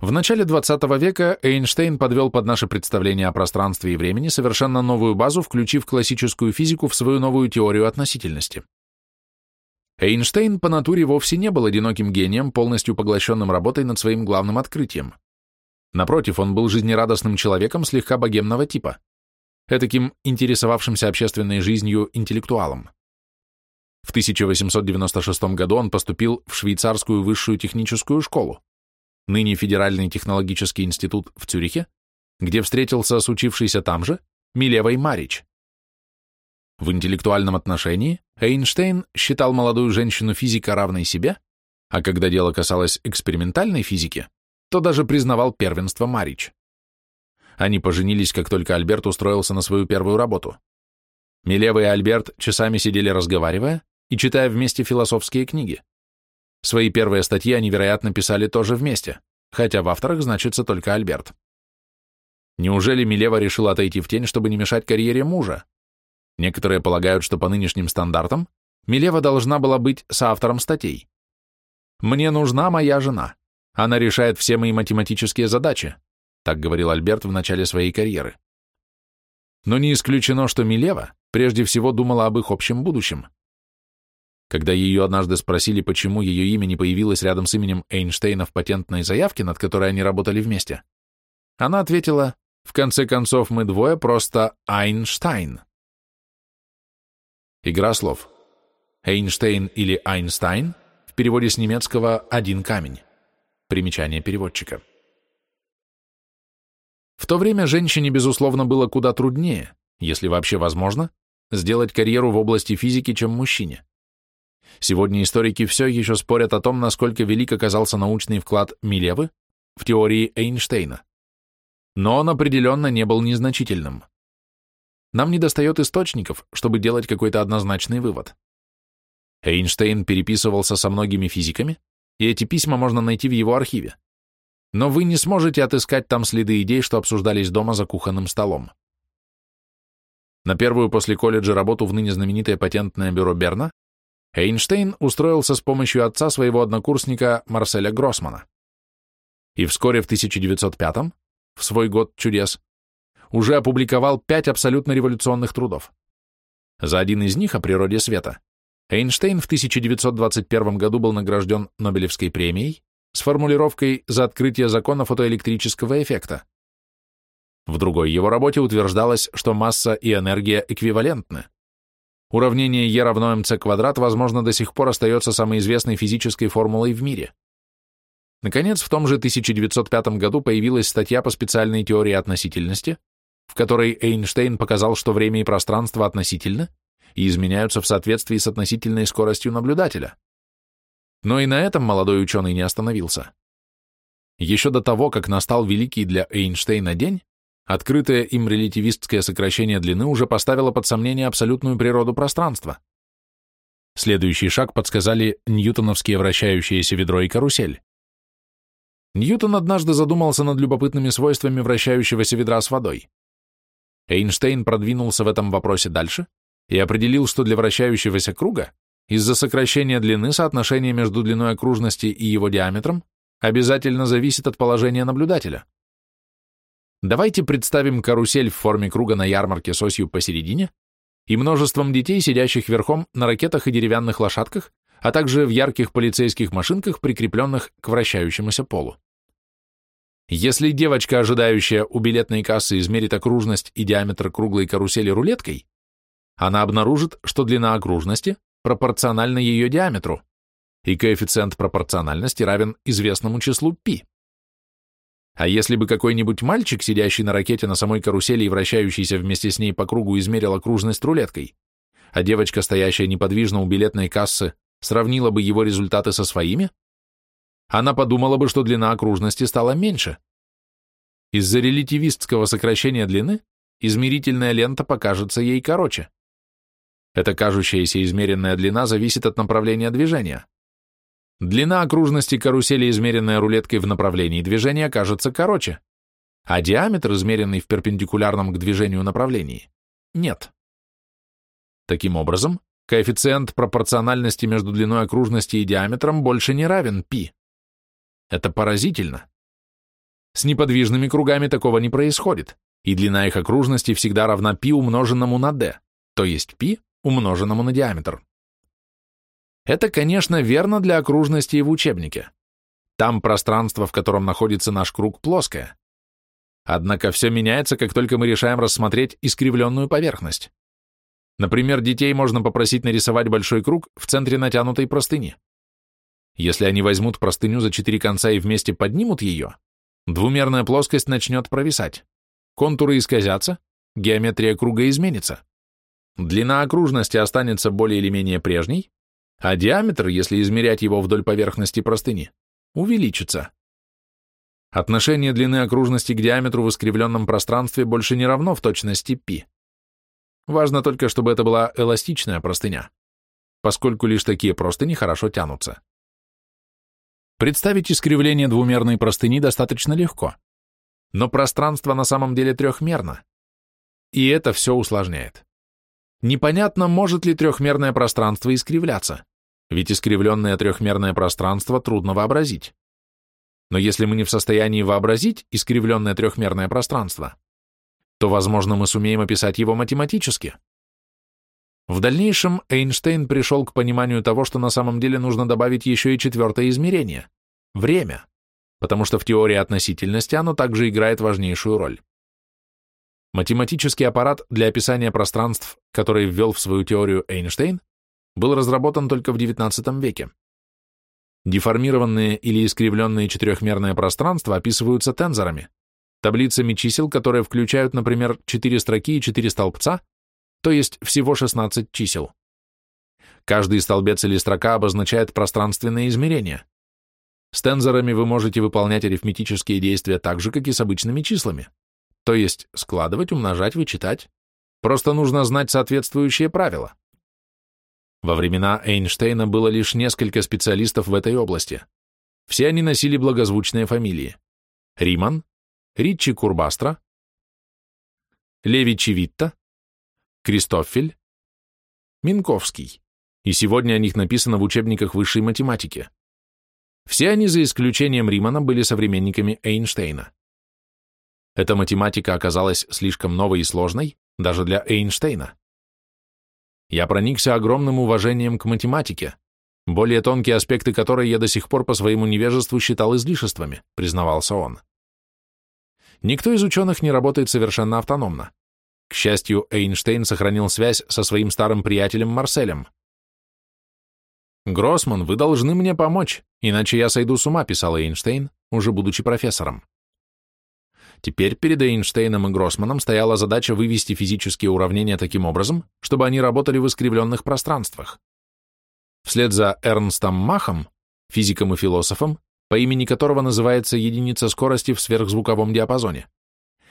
В начале 20 века Эйнштейн подвел под наше представление о пространстве и времени совершенно новую базу, включив классическую физику в свою новую теорию относительности. Эйнштейн по натуре вовсе не был одиноким гением, полностью поглощенным работой над своим главным открытием. Напротив, он был жизнерадостным человеком слегка богемного типа, этаким интересовавшимся общественной жизнью интеллектуалом. В 1896 году он поступил в швейцарскую высшую техническую школу, ныне Федеральный технологический институт в Цюрихе, где встретился с учившейся там же Милевой Марич. В интеллектуальном отношении Эйнштейн считал молодую женщину физика равной себе, а когда дело касалось экспериментальной физики, то даже признавал первенство Марич. Они поженились, как только Альберт устроился на свою первую работу. Милева и Альберт часами сидели разговаривая, и читая вместе философские книги. Свои первые статьи они, вероятно, писали тоже вместе, хотя в авторах значится только Альберт. Неужели Милева решила отойти в тень, чтобы не мешать карьере мужа? Некоторые полагают, что по нынешним стандартам Милева должна была быть соавтором статей. «Мне нужна моя жена. Она решает все мои математические задачи», так говорил Альберт в начале своей карьеры. Но не исключено, что Милева прежде всего думала об их общем будущем. Когда ее однажды спросили, почему ее имя не появилось рядом с именем Эйнштейна в патентной заявке, над которой они работали вместе, она ответила, в конце концов, мы двое просто Айнштейн. Игра слов. Эйнштейн или Айнстайн в переводе с немецкого «один камень». Примечание переводчика. В то время женщине, безусловно, было куда труднее, если вообще возможно, сделать карьеру в области физики, чем мужчине. Сегодня историки все еще спорят о том, насколько велик оказался научный вклад Милевы в теории Эйнштейна. Но он определенно не был незначительным. Нам недостает источников, чтобы делать какой-то однозначный вывод. Эйнштейн переписывался со многими физиками, и эти письма можно найти в его архиве. Но вы не сможете отыскать там следы идей, что обсуждались дома за кухонным столом. На первую после колледжа работу в ныне знаменитое патентное бюро Берна Эйнштейн устроился с помощью отца своего однокурсника Марселя Гроссмана. И вскоре в 1905 в свой год чудес, уже опубликовал пять абсолютно революционных трудов. За один из них о природе света Эйнштейн в 1921 году был награжден Нобелевской премией с формулировкой «За открытие закона фотоэлектрического эффекта». В другой его работе утверждалось, что масса и энергия эквивалентны. Уравнение E равно mc квадрат, возможно, до сих пор остается самой известной физической формулой в мире. Наконец, в том же 1905 году появилась статья по специальной теории относительности, в которой Эйнштейн показал, что время и пространство относительны и изменяются в соответствии с относительной скоростью наблюдателя. Но и на этом молодой ученый не остановился. Еще до того, как настал великий для Эйнштейна день, Открытое им релятивистское сокращение длины уже поставило под сомнение абсолютную природу пространства. Следующий шаг подсказали ньютоновские вращающиеся ведро и карусель. Ньютон однажды задумался над любопытными свойствами вращающегося ведра с водой. Эйнштейн продвинулся в этом вопросе дальше и определил, что для вращающегося круга из-за сокращения длины соотношение между длиной окружности и его диаметром обязательно зависит от положения наблюдателя. Давайте представим карусель в форме круга на ярмарке с осью посередине и множеством детей, сидящих верхом на ракетах и деревянных лошадках, а также в ярких полицейских машинках, прикрепленных к вращающемуся полу. Если девочка, ожидающая у билетной кассы, измерит окружность и диаметр круглой карусели рулеткой, она обнаружит, что длина окружности пропорциональна ее диаметру, и коэффициент пропорциональности равен известному числу π. А если бы какой-нибудь мальчик, сидящий на ракете на самой карусели и вращающийся вместе с ней по кругу, измерил окружность рулеткой, а девочка, стоящая неподвижно у билетной кассы, сравнила бы его результаты со своими, она подумала бы, что длина окружности стала меньше. Из-за релятивистского сокращения длины измерительная лента покажется ей короче. Эта кажущаяся измеренная длина зависит от направления движения. Длина окружности карусели, измеренная рулеткой в направлении движения, кажется короче, а диаметр, измеренный в перпендикулярном к движению направлении, нет. Таким образом, коэффициент пропорциональности между длиной окружности и диаметром больше не равен π. Это поразительно. С неподвижными кругами такого не происходит, и длина их окружности всегда равна π умноженному на d, то есть π умноженному на диаметр. Это, конечно, верно для окружности и в учебнике. Там пространство, в котором находится наш круг, плоское. Однако все меняется, как только мы решаем рассмотреть искривленную поверхность. Например, детей можно попросить нарисовать большой круг в центре натянутой простыни. Если они возьмут простыню за четыре конца и вместе поднимут ее, двумерная плоскость начнет провисать, контуры исказятся, геометрия круга изменится. Длина окружности останется более или менее прежней, а диаметр, если измерять его вдоль поверхности простыни, увеличится. Отношение длины окружности к диаметру в искривленном пространстве больше не равно в точности π. Важно только, чтобы это была эластичная простыня, поскольку лишь такие простыни хорошо тянутся. Представить искривление двумерной простыни достаточно легко, но пространство на самом деле трехмерно, и это все усложняет. Непонятно, может ли трехмерное пространство искривляться ведь искривленное трехмерное пространство трудно вообразить. Но если мы не в состоянии вообразить искривленное трехмерное пространство, то, возможно, мы сумеем описать его математически. В дальнейшем Эйнштейн пришел к пониманию того, что на самом деле нужно добавить еще и четвертое измерение – время, потому что в теории относительности оно также играет важнейшую роль. Математический аппарат для описания пространств, который ввел в свою теорию Эйнштейн, был разработан только в XIX веке. Деформированные или искривленные четырехмерные пространства описываются тензорами, таблицами чисел, которые включают, например, 4 строки и 4 столбца, то есть всего 16 чисел. Каждый столбец или строка обозначает пространственное измерение. С тензорами вы можете выполнять арифметические действия так же, как и с обычными числами, то есть складывать, умножать, вычитать. Просто нужно знать соответствующие правила. Во времена Эйнштейна было лишь несколько специалистов в этой области. Все они носили благозвучные фамилии. Риман, Ричи Курбастро, Леви Чивитта, Кристофель, Минковский. И сегодня о них написано в учебниках высшей математики. Все они, за исключением Римана, были современниками Эйнштейна. Эта математика оказалась слишком новой и сложной даже для Эйнштейна я проникся огромным уважением к математике, более тонкие аспекты которой я до сих пор по своему невежеству считал излишествами, признавался он. Никто из ученых не работает совершенно автономно. К счастью, Эйнштейн сохранил связь со своим старым приятелем Марселем. «Гроссман, вы должны мне помочь, иначе я сойду с ума», писал Эйнштейн, уже будучи профессором. Теперь перед Эйнштейном и Гроссманом стояла задача вывести физические уравнения таким образом, чтобы они работали в искривленных пространствах. Вслед за Эрнстом Махом, физиком и философом, по имени которого называется единица скорости в сверхзвуковом диапазоне,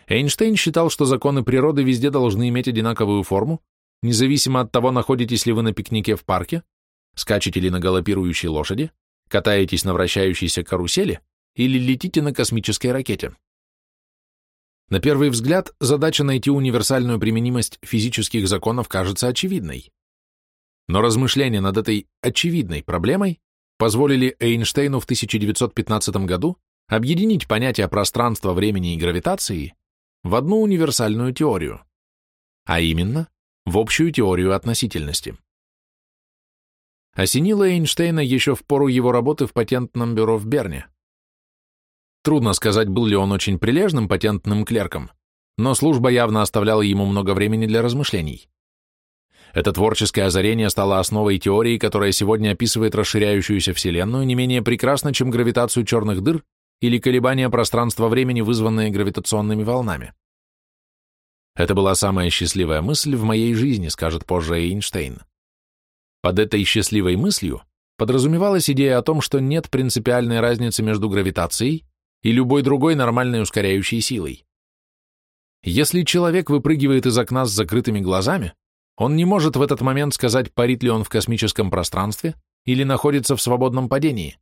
Эйнштейн считал, что законы природы везде должны иметь одинаковую форму, независимо от того, находитесь ли вы на пикнике в парке, скачете ли на галопирующей лошади, катаетесь на вращающейся карусели или летите на космической ракете. На первый взгляд, задача найти универсальную применимость физических законов кажется очевидной. Но размышления над этой очевидной проблемой позволили Эйнштейну в 1915 году объединить понятия пространства, времени и гравитации в одну универсальную теорию, а именно в общую теорию относительности. Осенило Эйнштейна еще в пору его работы в патентном бюро в Берне. Трудно сказать, был ли он очень прилежным патентным клерком, но служба явно оставляла ему много времени для размышлений. Это творческое озарение стало основой теории, которая сегодня описывает расширяющуюся Вселенную не менее прекрасно, чем гравитацию черных дыр или колебания пространства-времени, вызванные гравитационными волнами. Это была самая счастливая мысль в моей жизни, скажет позже Эйнштейн. Под этой счастливой мыслью подразумевалась идея о том, что нет принципиальной разницы между гравитацией и любой другой нормальной ускоряющей силой. Если человек выпрыгивает из окна с закрытыми глазами, он не может в этот момент сказать, парит ли он в космическом пространстве или находится в свободном падении,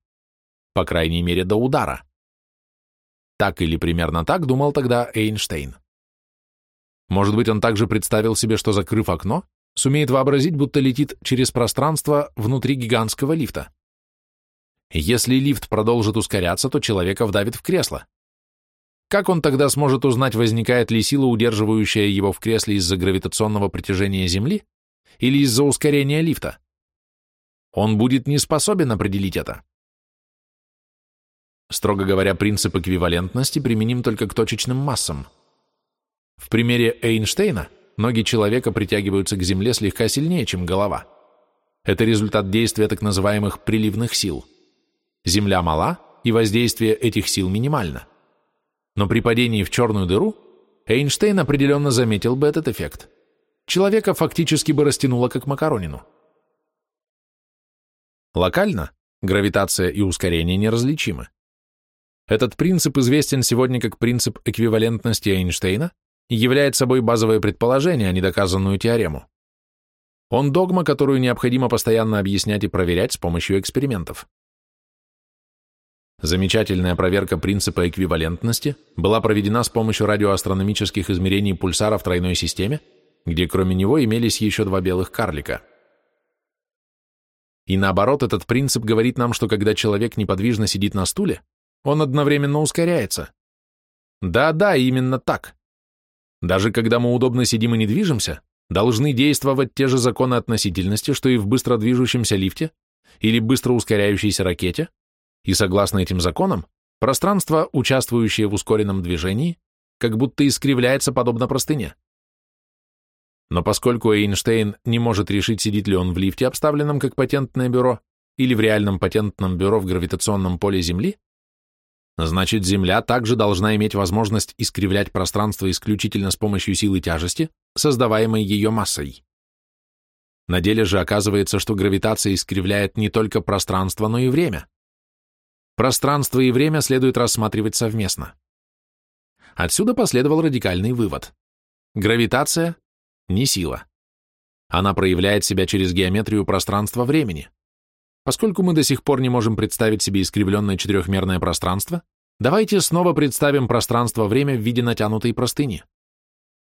по крайней мере до удара. Так или примерно так думал тогда Эйнштейн. Может быть, он также представил себе, что, закрыв окно, сумеет вообразить, будто летит через пространство внутри гигантского лифта. Если лифт продолжит ускоряться, то человека вдавит в кресло. Как он тогда сможет узнать, возникает ли сила, удерживающая его в кресле из-за гравитационного притяжения Земли или из-за ускорения лифта? Он будет не способен определить это. Строго говоря, принцип эквивалентности применим только к точечным массам. В примере Эйнштейна ноги человека притягиваются к Земле слегка сильнее, чем голова. Это результат действия так называемых приливных сил. Земля мала, и воздействие этих сил минимально. Но при падении в черную дыру Эйнштейн определенно заметил бы этот эффект. Человека фактически бы растянуло как макаронину. Локально гравитация и ускорение неразличимы. Этот принцип известен сегодня как принцип эквивалентности Эйнштейна и является собой базовое предположение, а не доказанную теорему. Он догма, которую необходимо постоянно объяснять и проверять с помощью экспериментов. Замечательная проверка принципа эквивалентности была проведена с помощью радиоастрономических измерений пульсара в тройной системе, где кроме него имелись еще два белых карлика. И наоборот, этот принцип говорит нам, что когда человек неподвижно сидит на стуле, он одновременно ускоряется. Да-да, именно так. Даже когда мы удобно сидим и не движемся, должны действовать те же законы относительности, что и в быстро движущемся лифте или быстро ускоряющейся ракете, и согласно этим законам, пространство, участвующее в ускоренном движении, как будто искривляется подобно простыне. Но поскольку Эйнштейн не может решить, сидит ли он в лифте, обставленном как патентное бюро, или в реальном патентном бюро в гравитационном поле Земли, Значит, Земля также должна иметь возможность искривлять пространство исключительно с помощью силы тяжести, создаваемой ее массой. На деле же оказывается, что гравитация искривляет не только пространство, но и время. Пространство и время следует рассматривать совместно. Отсюда последовал радикальный вывод. Гравитация – не сила. Она проявляет себя через геометрию пространства-времени. Поскольку мы до сих пор не можем представить себе искривленное четырехмерное пространство, давайте снова представим пространство-время в виде натянутой простыни.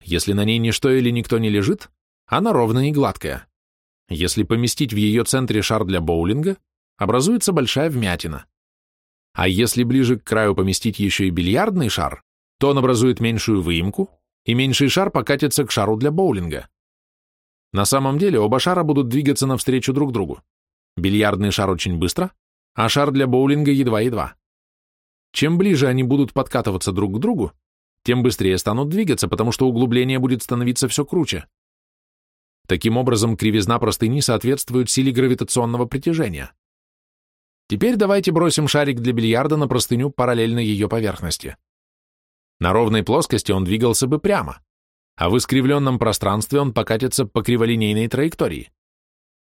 Если на ней ничто или никто не лежит, она ровная и гладкая. Если поместить в ее центре шар для боулинга, образуется большая вмятина. А если ближе к краю поместить еще и бильярдный шар, то он образует меньшую выемку, и меньший шар покатится к шару для боулинга. На самом деле оба шара будут двигаться навстречу друг другу. Бильярдный шар очень быстро, а шар для боулинга едва-едва. Чем ближе они будут подкатываться друг к другу, тем быстрее станут двигаться, потому что углубление будет становиться все круче. Таким образом, кривизна простыни соответствует силе гравитационного притяжения. Теперь давайте бросим шарик для бильярда на простыню параллельно ее поверхности. На ровной плоскости он двигался бы прямо, а в искривленном пространстве он покатится по криволинейной траектории.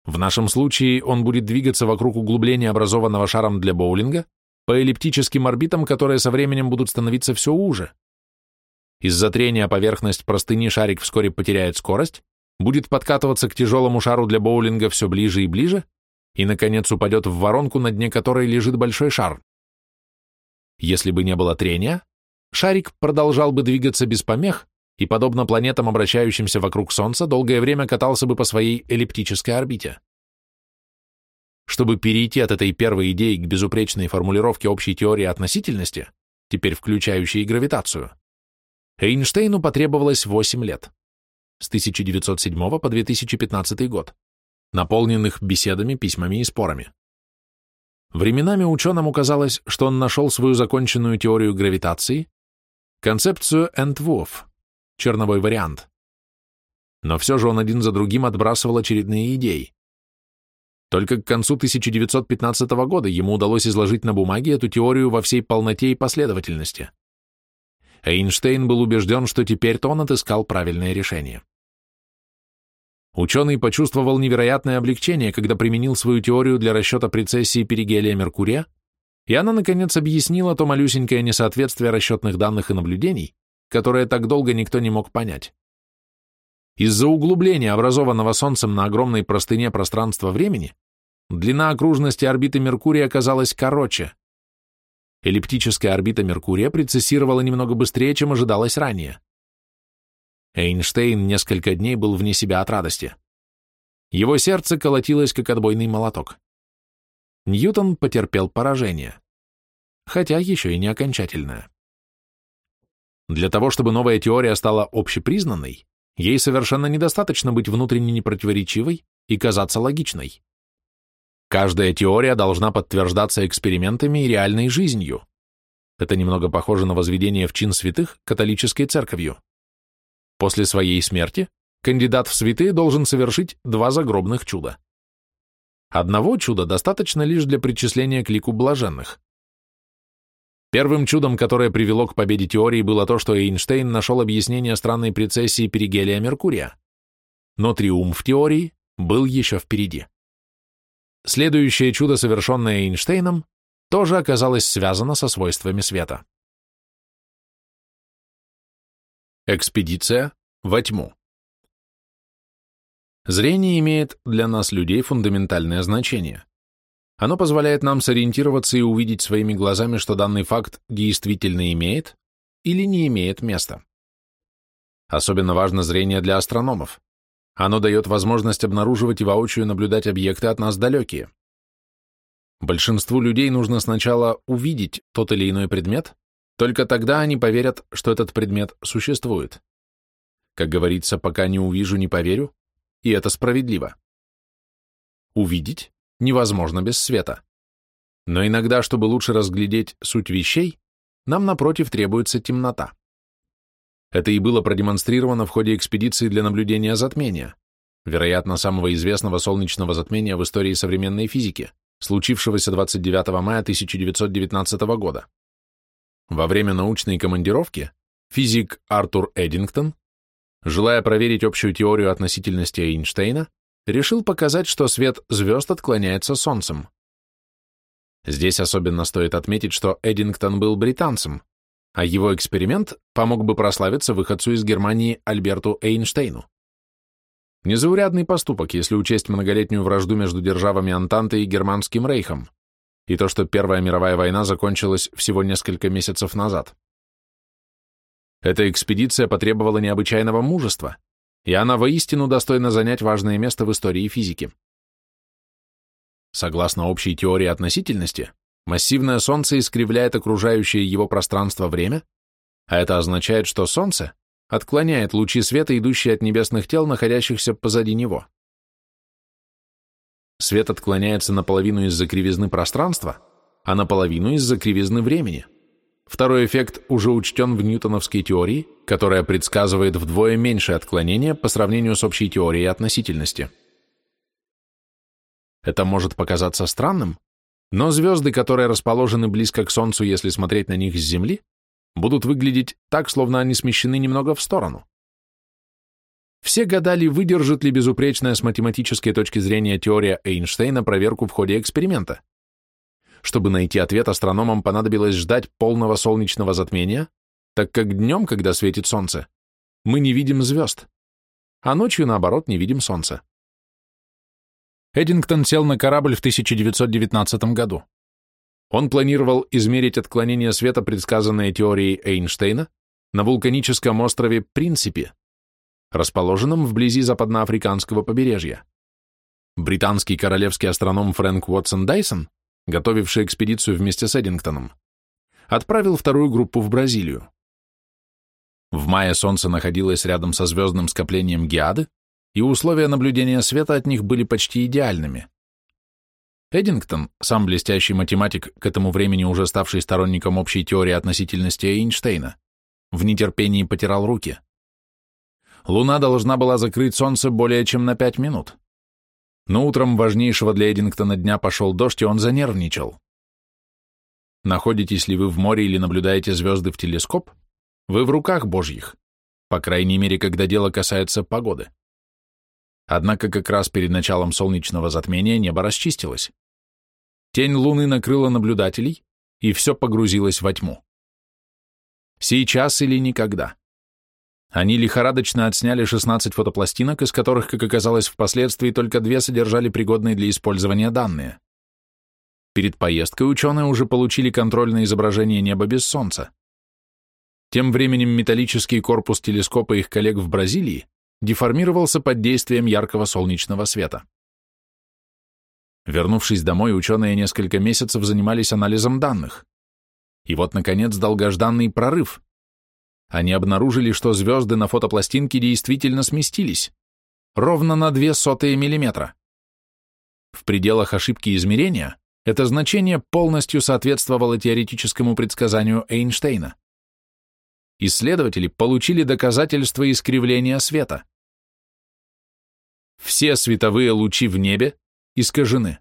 В нашем случае он будет двигаться вокруг углубления, образованного шаром для боулинга, по эллиптическим орбитам, которые со временем будут становиться все уже. Из-за трения поверхность простыни шарик вскоре потеряет скорость, будет подкатываться к тяжелому шару для боулинга все ближе и ближе, и, наконец, упадет в воронку, на дне которой лежит большой шар. Если бы не было трения, шарик продолжал бы двигаться без помех, и, подобно планетам, обращающимся вокруг Солнца, долгое время катался бы по своей эллиптической орбите. Чтобы перейти от этой первой идеи к безупречной формулировке общей теории относительности, теперь включающей гравитацию, Эйнштейну потребовалось 8 лет, с 1907 по 2015 год, наполненных беседами, письмами и спорами. Временами ученому казалось, что он нашел свою законченную теорию гравитации, концепцию Энтвуф, черновой вариант. Но все же он один за другим отбрасывал очередные идеи. Только к концу 1915 года ему удалось изложить на бумаге эту теорию во всей полноте и последовательности. Эйнштейн был убежден, что теперь-то он отыскал правильное решение. Ученый почувствовал невероятное облегчение, когда применил свою теорию для расчета прецессии перигелия Меркурия, и она, наконец, объяснила то малюсенькое несоответствие расчетных данных и наблюдений, которое так долго никто не мог понять. Из-за углубления, образованного Солнцем на огромной простыне пространства-времени, длина окружности орбиты Меркурия оказалась короче. Эллиптическая орбита Меркурия прецессировала немного быстрее, чем ожидалось ранее. Эйнштейн несколько дней был вне себя от радости. Его сердце колотилось, как отбойный молоток. Ньютон потерпел поражение, хотя еще и не окончательное. Для того, чтобы новая теория стала общепризнанной, ей совершенно недостаточно быть внутренне непротиворечивой и казаться логичной. Каждая теория должна подтверждаться экспериментами и реальной жизнью. Это немного похоже на возведение в чин святых католической церковью. После своей смерти кандидат в святые должен совершить два загробных чуда. Одного чуда достаточно лишь для причисления к лику блаженных. Первым чудом, которое привело к победе теории, было то, что Эйнштейн нашел объяснение странной прецессии перигелия Меркурия. Но триумф теории был еще впереди. Следующее чудо, совершенное Эйнштейном, тоже оказалось связано со свойствами света. Экспедиция во тьму. Зрение имеет для нас, людей, фундаментальное значение. Оно позволяет нам сориентироваться и увидеть своими глазами, что данный факт действительно имеет или не имеет места. Особенно важно зрение для астрономов. Оно дает возможность обнаруживать и воочию наблюдать объекты от нас далекие. Большинству людей нужно сначала увидеть тот или иной предмет, только тогда они поверят, что этот предмет существует. Как говорится, пока не увижу, не поверю, и это справедливо. Увидеть невозможно без света. Но иногда, чтобы лучше разглядеть суть вещей, нам, напротив, требуется темнота. Это и было продемонстрировано в ходе экспедиции для наблюдения затмения, вероятно, самого известного солнечного затмения в истории современной физики, случившегося 29 мая 1919 года. Во время научной командировки физик Артур Эдингтон, желая проверить общую теорию относительности Эйнштейна, решил показать, что свет звезд отклоняется Солнцем. Здесь особенно стоит отметить, что Эдингтон был британцем, а его эксперимент помог бы прославиться выходцу из Германии Альберту Эйнштейну. Незаурядный поступок, если учесть многолетнюю вражду между державами Антанты и Германским рейхом и то, что Первая мировая война закончилась всего несколько месяцев назад. Эта экспедиция потребовала необычайного мужества, и она воистину достойна занять важное место в истории физики. Согласно общей теории относительности, массивное Солнце искривляет окружающее его пространство-время, а это означает, что Солнце отклоняет лучи света, идущие от небесных тел, находящихся позади него. Свет отклоняется наполовину из-за кривизны пространства, а наполовину из-за кривизны времени. Второй эффект уже учтен в ньютоновской теории, которая предсказывает вдвое меньшее отклонение по сравнению с общей теорией относительности. Это может показаться странным, но звезды, которые расположены близко к Солнцу, если смотреть на них с Земли, будут выглядеть так, словно они смещены немного в сторону. Все гадали, выдержит ли безупречная с математической точки зрения теория Эйнштейна проверку в ходе эксперимента. Чтобы найти ответ, астрономам понадобилось ждать полного солнечного затмения, так как днем, когда светит солнце, мы не видим звезд, а ночью, наоборот, не видим солнца. Эдингтон сел на корабль в 1919 году. Он планировал измерить отклонение света, предсказанное теорией Эйнштейна, на вулканическом острове Принципе, расположенном вблизи западноафриканского побережья. Британский королевский астроном Фрэнк Уотсон Дайсон, готовивший экспедицию вместе с Эдингтоном, отправил вторую группу в Бразилию. В мае Солнце находилось рядом со звездным скоплением Геады, и условия наблюдения света от них были почти идеальными. Эдингтон, сам блестящий математик, к этому времени уже ставший сторонником общей теории относительности Эйнштейна, в нетерпении потирал руки. Луна должна была закрыть Солнце более чем на пять минут. Но утром важнейшего для Эдингтона дня пошел дождь, и он занервничал. Находитесь ли вы в море или наблюдаете звезды в телескоп, вы в руках Божьих, по крайней мере, когда дело касается погоды. Однако как раз перед началом солнечного затмения небо расчистилось. Тень луны накрыла наблюдателей, и все погрузилось во тьму. Сейчас или никогда. Они лихорадочно отсняли 16 фотопластинок, из которых, как оказалось впоследствии, только две содержали пригодные для использования данные. Перед поездкой ученые уже получили контрольное изображение неба без солнца. Тем временем металлический корпус телескопа их коллег в Бразилии деформировался под действием яркого солнечного света. Вернувшись домой, ученые несколько месяцев занимались анализом данных. И вот, наконец, долгожданный прорыв. Они обнаружили, что звезды на фотопластинке действительно сместились. Ровно на две сотые миллиметра. В пределах ошибки измерения это значение полностью соответствовало теоретическому предсказанию Эйнштейна. Исследователи получили доказательства искривления света. Все световые лучи в небе искажены.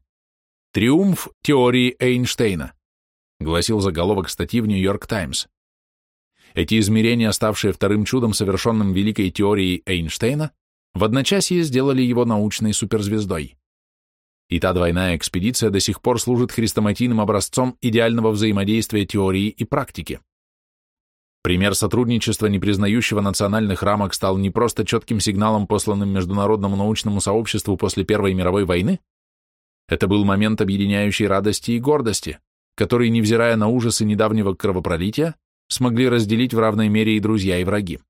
Триумф теории Эйнштейна, гласил заголовок статьи в Нью-Йорк Таймс. Эти измерения, ставшие вторым чудом, совершенным великой теорией Эйнштейна, в одночасье сделали его научной суперзвездой. И та двойная экспедиция до сих пор служит хрестоматийным образцом идеального взаимодействия теории и практики. Пример сотрудничества, не признающего национальных рамок, стал не просто четким сигналом, посланным международному научному сообществу после Первой мировой войны, это был момент объединяющей радости и гордости, который, невзирая на ужасы недавнего кровопролития, смогли разделить в равной мере и друзья, и враги.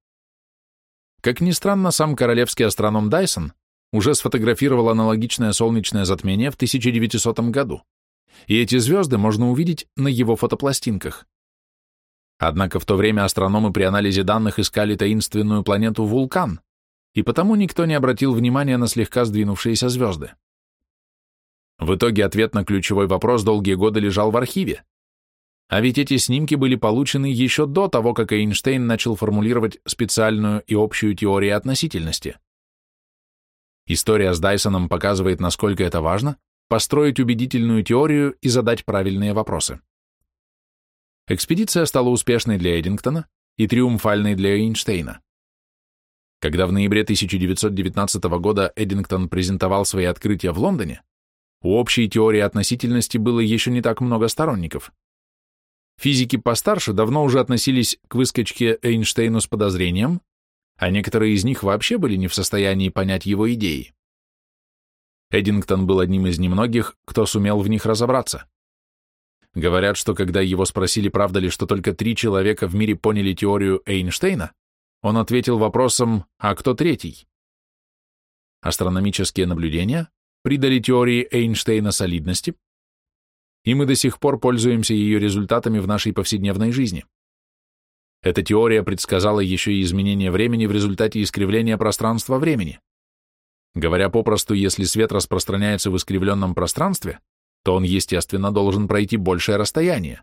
Как ни странно, сам королевский астроном Дайсон уже сфотографировал аналогичное солнечное затмение в 1900 году, и эти звезды можно увидеть на его фотопластинках. Однако в то время астрономы при анализе данных искали таинственную планету Вулкан, и потому никто не обратил внимания на слегка сдвинувшиеся звезды. В итоге ответ на ключевой вопрос долгие годы лежал в архиве. А ведь эти снимки были получены еще до того, как Эйнштейн начал формулировать специальную и общую теорию относительности. История с Дайсоном показывает, насколько это важно построить убедительную теорию и задать правильные вопросы. Экспедиция стала успешной для Эдингтона и триумфальной для Эйнштейна. Когда в ноябре 1919 года Эдингтон презентовал свои открытия в Лондоне, у общей теории относительности было еще не так много сторонников. Физики постарше давно уже относились к выскочке Эйнштейну с подозрением, а некоторые из них вообще были не в состоянии понять его идеи. Эдингтон был одним из немногих, кто сумел в них разобраться. Говорят, что когда его спросили, правда ли, что только три человека в мире поняли теорию Эйнштейна, он ответил вопросом «А кто третий?». Астрономические наблюдения придали теории Эйнштейна солидности, и мы до сих пор пользуемся ее результатами в нашей повседневной жизни. Эта теория предсказала еще и изменение времени в результате искривления пространства-времени. Говоря попросту, если свет распространяется в искривленном пространстве, то он, естественно, должен пройти большее расстояние.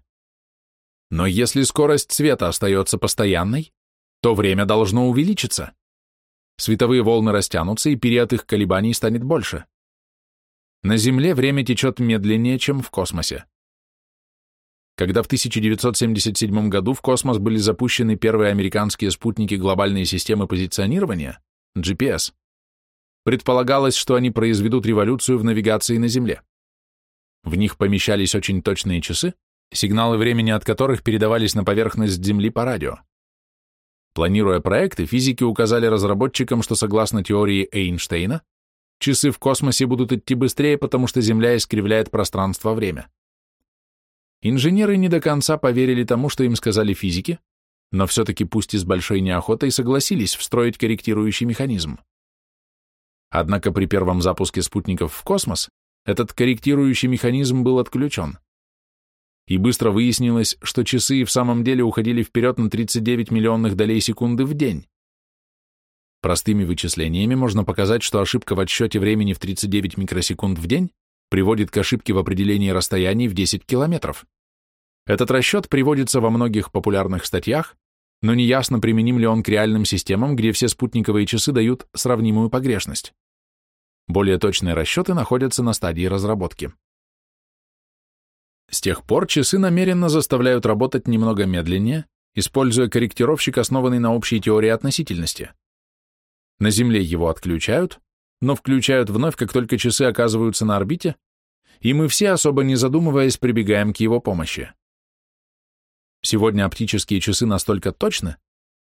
Но если скорость света остается постоянной, то время должно увеличиться. Световые волны растянутся, и период их колебаний станет больше. На Земле время течет медленнее, чем в космосе когда в 1977 году в космос были запущены первые американские спутники глобальной системы позиционирования, GPS, предполагалось, что они произведут революцию в навигации на Земле. В них помещались очень точные часы, сигналы времени от которых передавались на поверхность Земли по радио. Планируя проекты, физики указали разработчикам, что согласно теории Эйнштейна, часы в космосе будут идти быстрее, потому что Земля искривляет пространство-время. Инженеры не до конца поверили тому, что им сказали физики, но все-таки пусть и с большой неохотой согласились встроить корректирующий механизм. Однако при первом запуске спутников в космос этот корректирующий механизм был отключен. И быстро выяснилось, что часы в самом деле уходили вперед на 39 миллионных долей секунды в день. Простыми вычислениями можно показать, что ошибка в отсчете времени в 39 микросекунд в день приводит к ошибке в определении расстояний в 10 километров. Этот расчет приводится во многих популярных статьях, но неясно, применим ли он к реальным системам, где все спутниковые часы дают сравнимую погрешность. Более точные расчеты находятся на стадии разработки. С тех пор часы намеренно заставляют работать немного медленнее, используя корректировщик, основанный на общей теории относительности. На Земле его отключают, но включают вновь, как только часы оказываются на орбите, и мы все, особо не задумываясь, прибегаем к его помощи. Сегодня оптические часы настолько точны,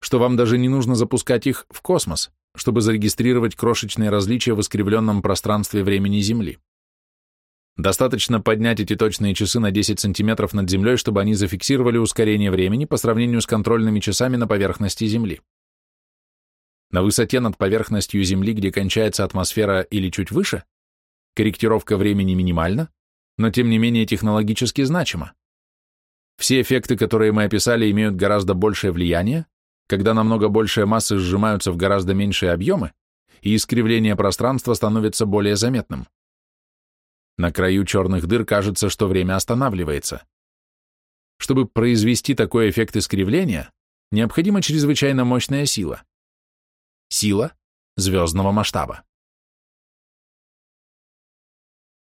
что вам даже не нужно запускать их в космос, чтобы зарегистрировать крошечные различия в искривленном пространстве времени Земли. Достаточно поднять эти точные часы на 10 сантиметров над Землей, чтобы они зафиксировали ускорение времени по сравнению с контрольными часами на поверхности Земли. На высоте над поверхностью Земли, где кончается атмосфера или чуть выше, корректировка времени минимальна, но тем не менее технологически значима. Все эффекты, которые мы описали, имеют гораздо большее влияние, когда намного большие массы сжимаются в гораздо меньшие объемы, и искривление пространства становится более заметным. На краю черных дыр кажется, что время останавливается. Чтобы произвести такой эффект искривления, необходима чрезвычайно мощная сила. Сила звездного масштаба.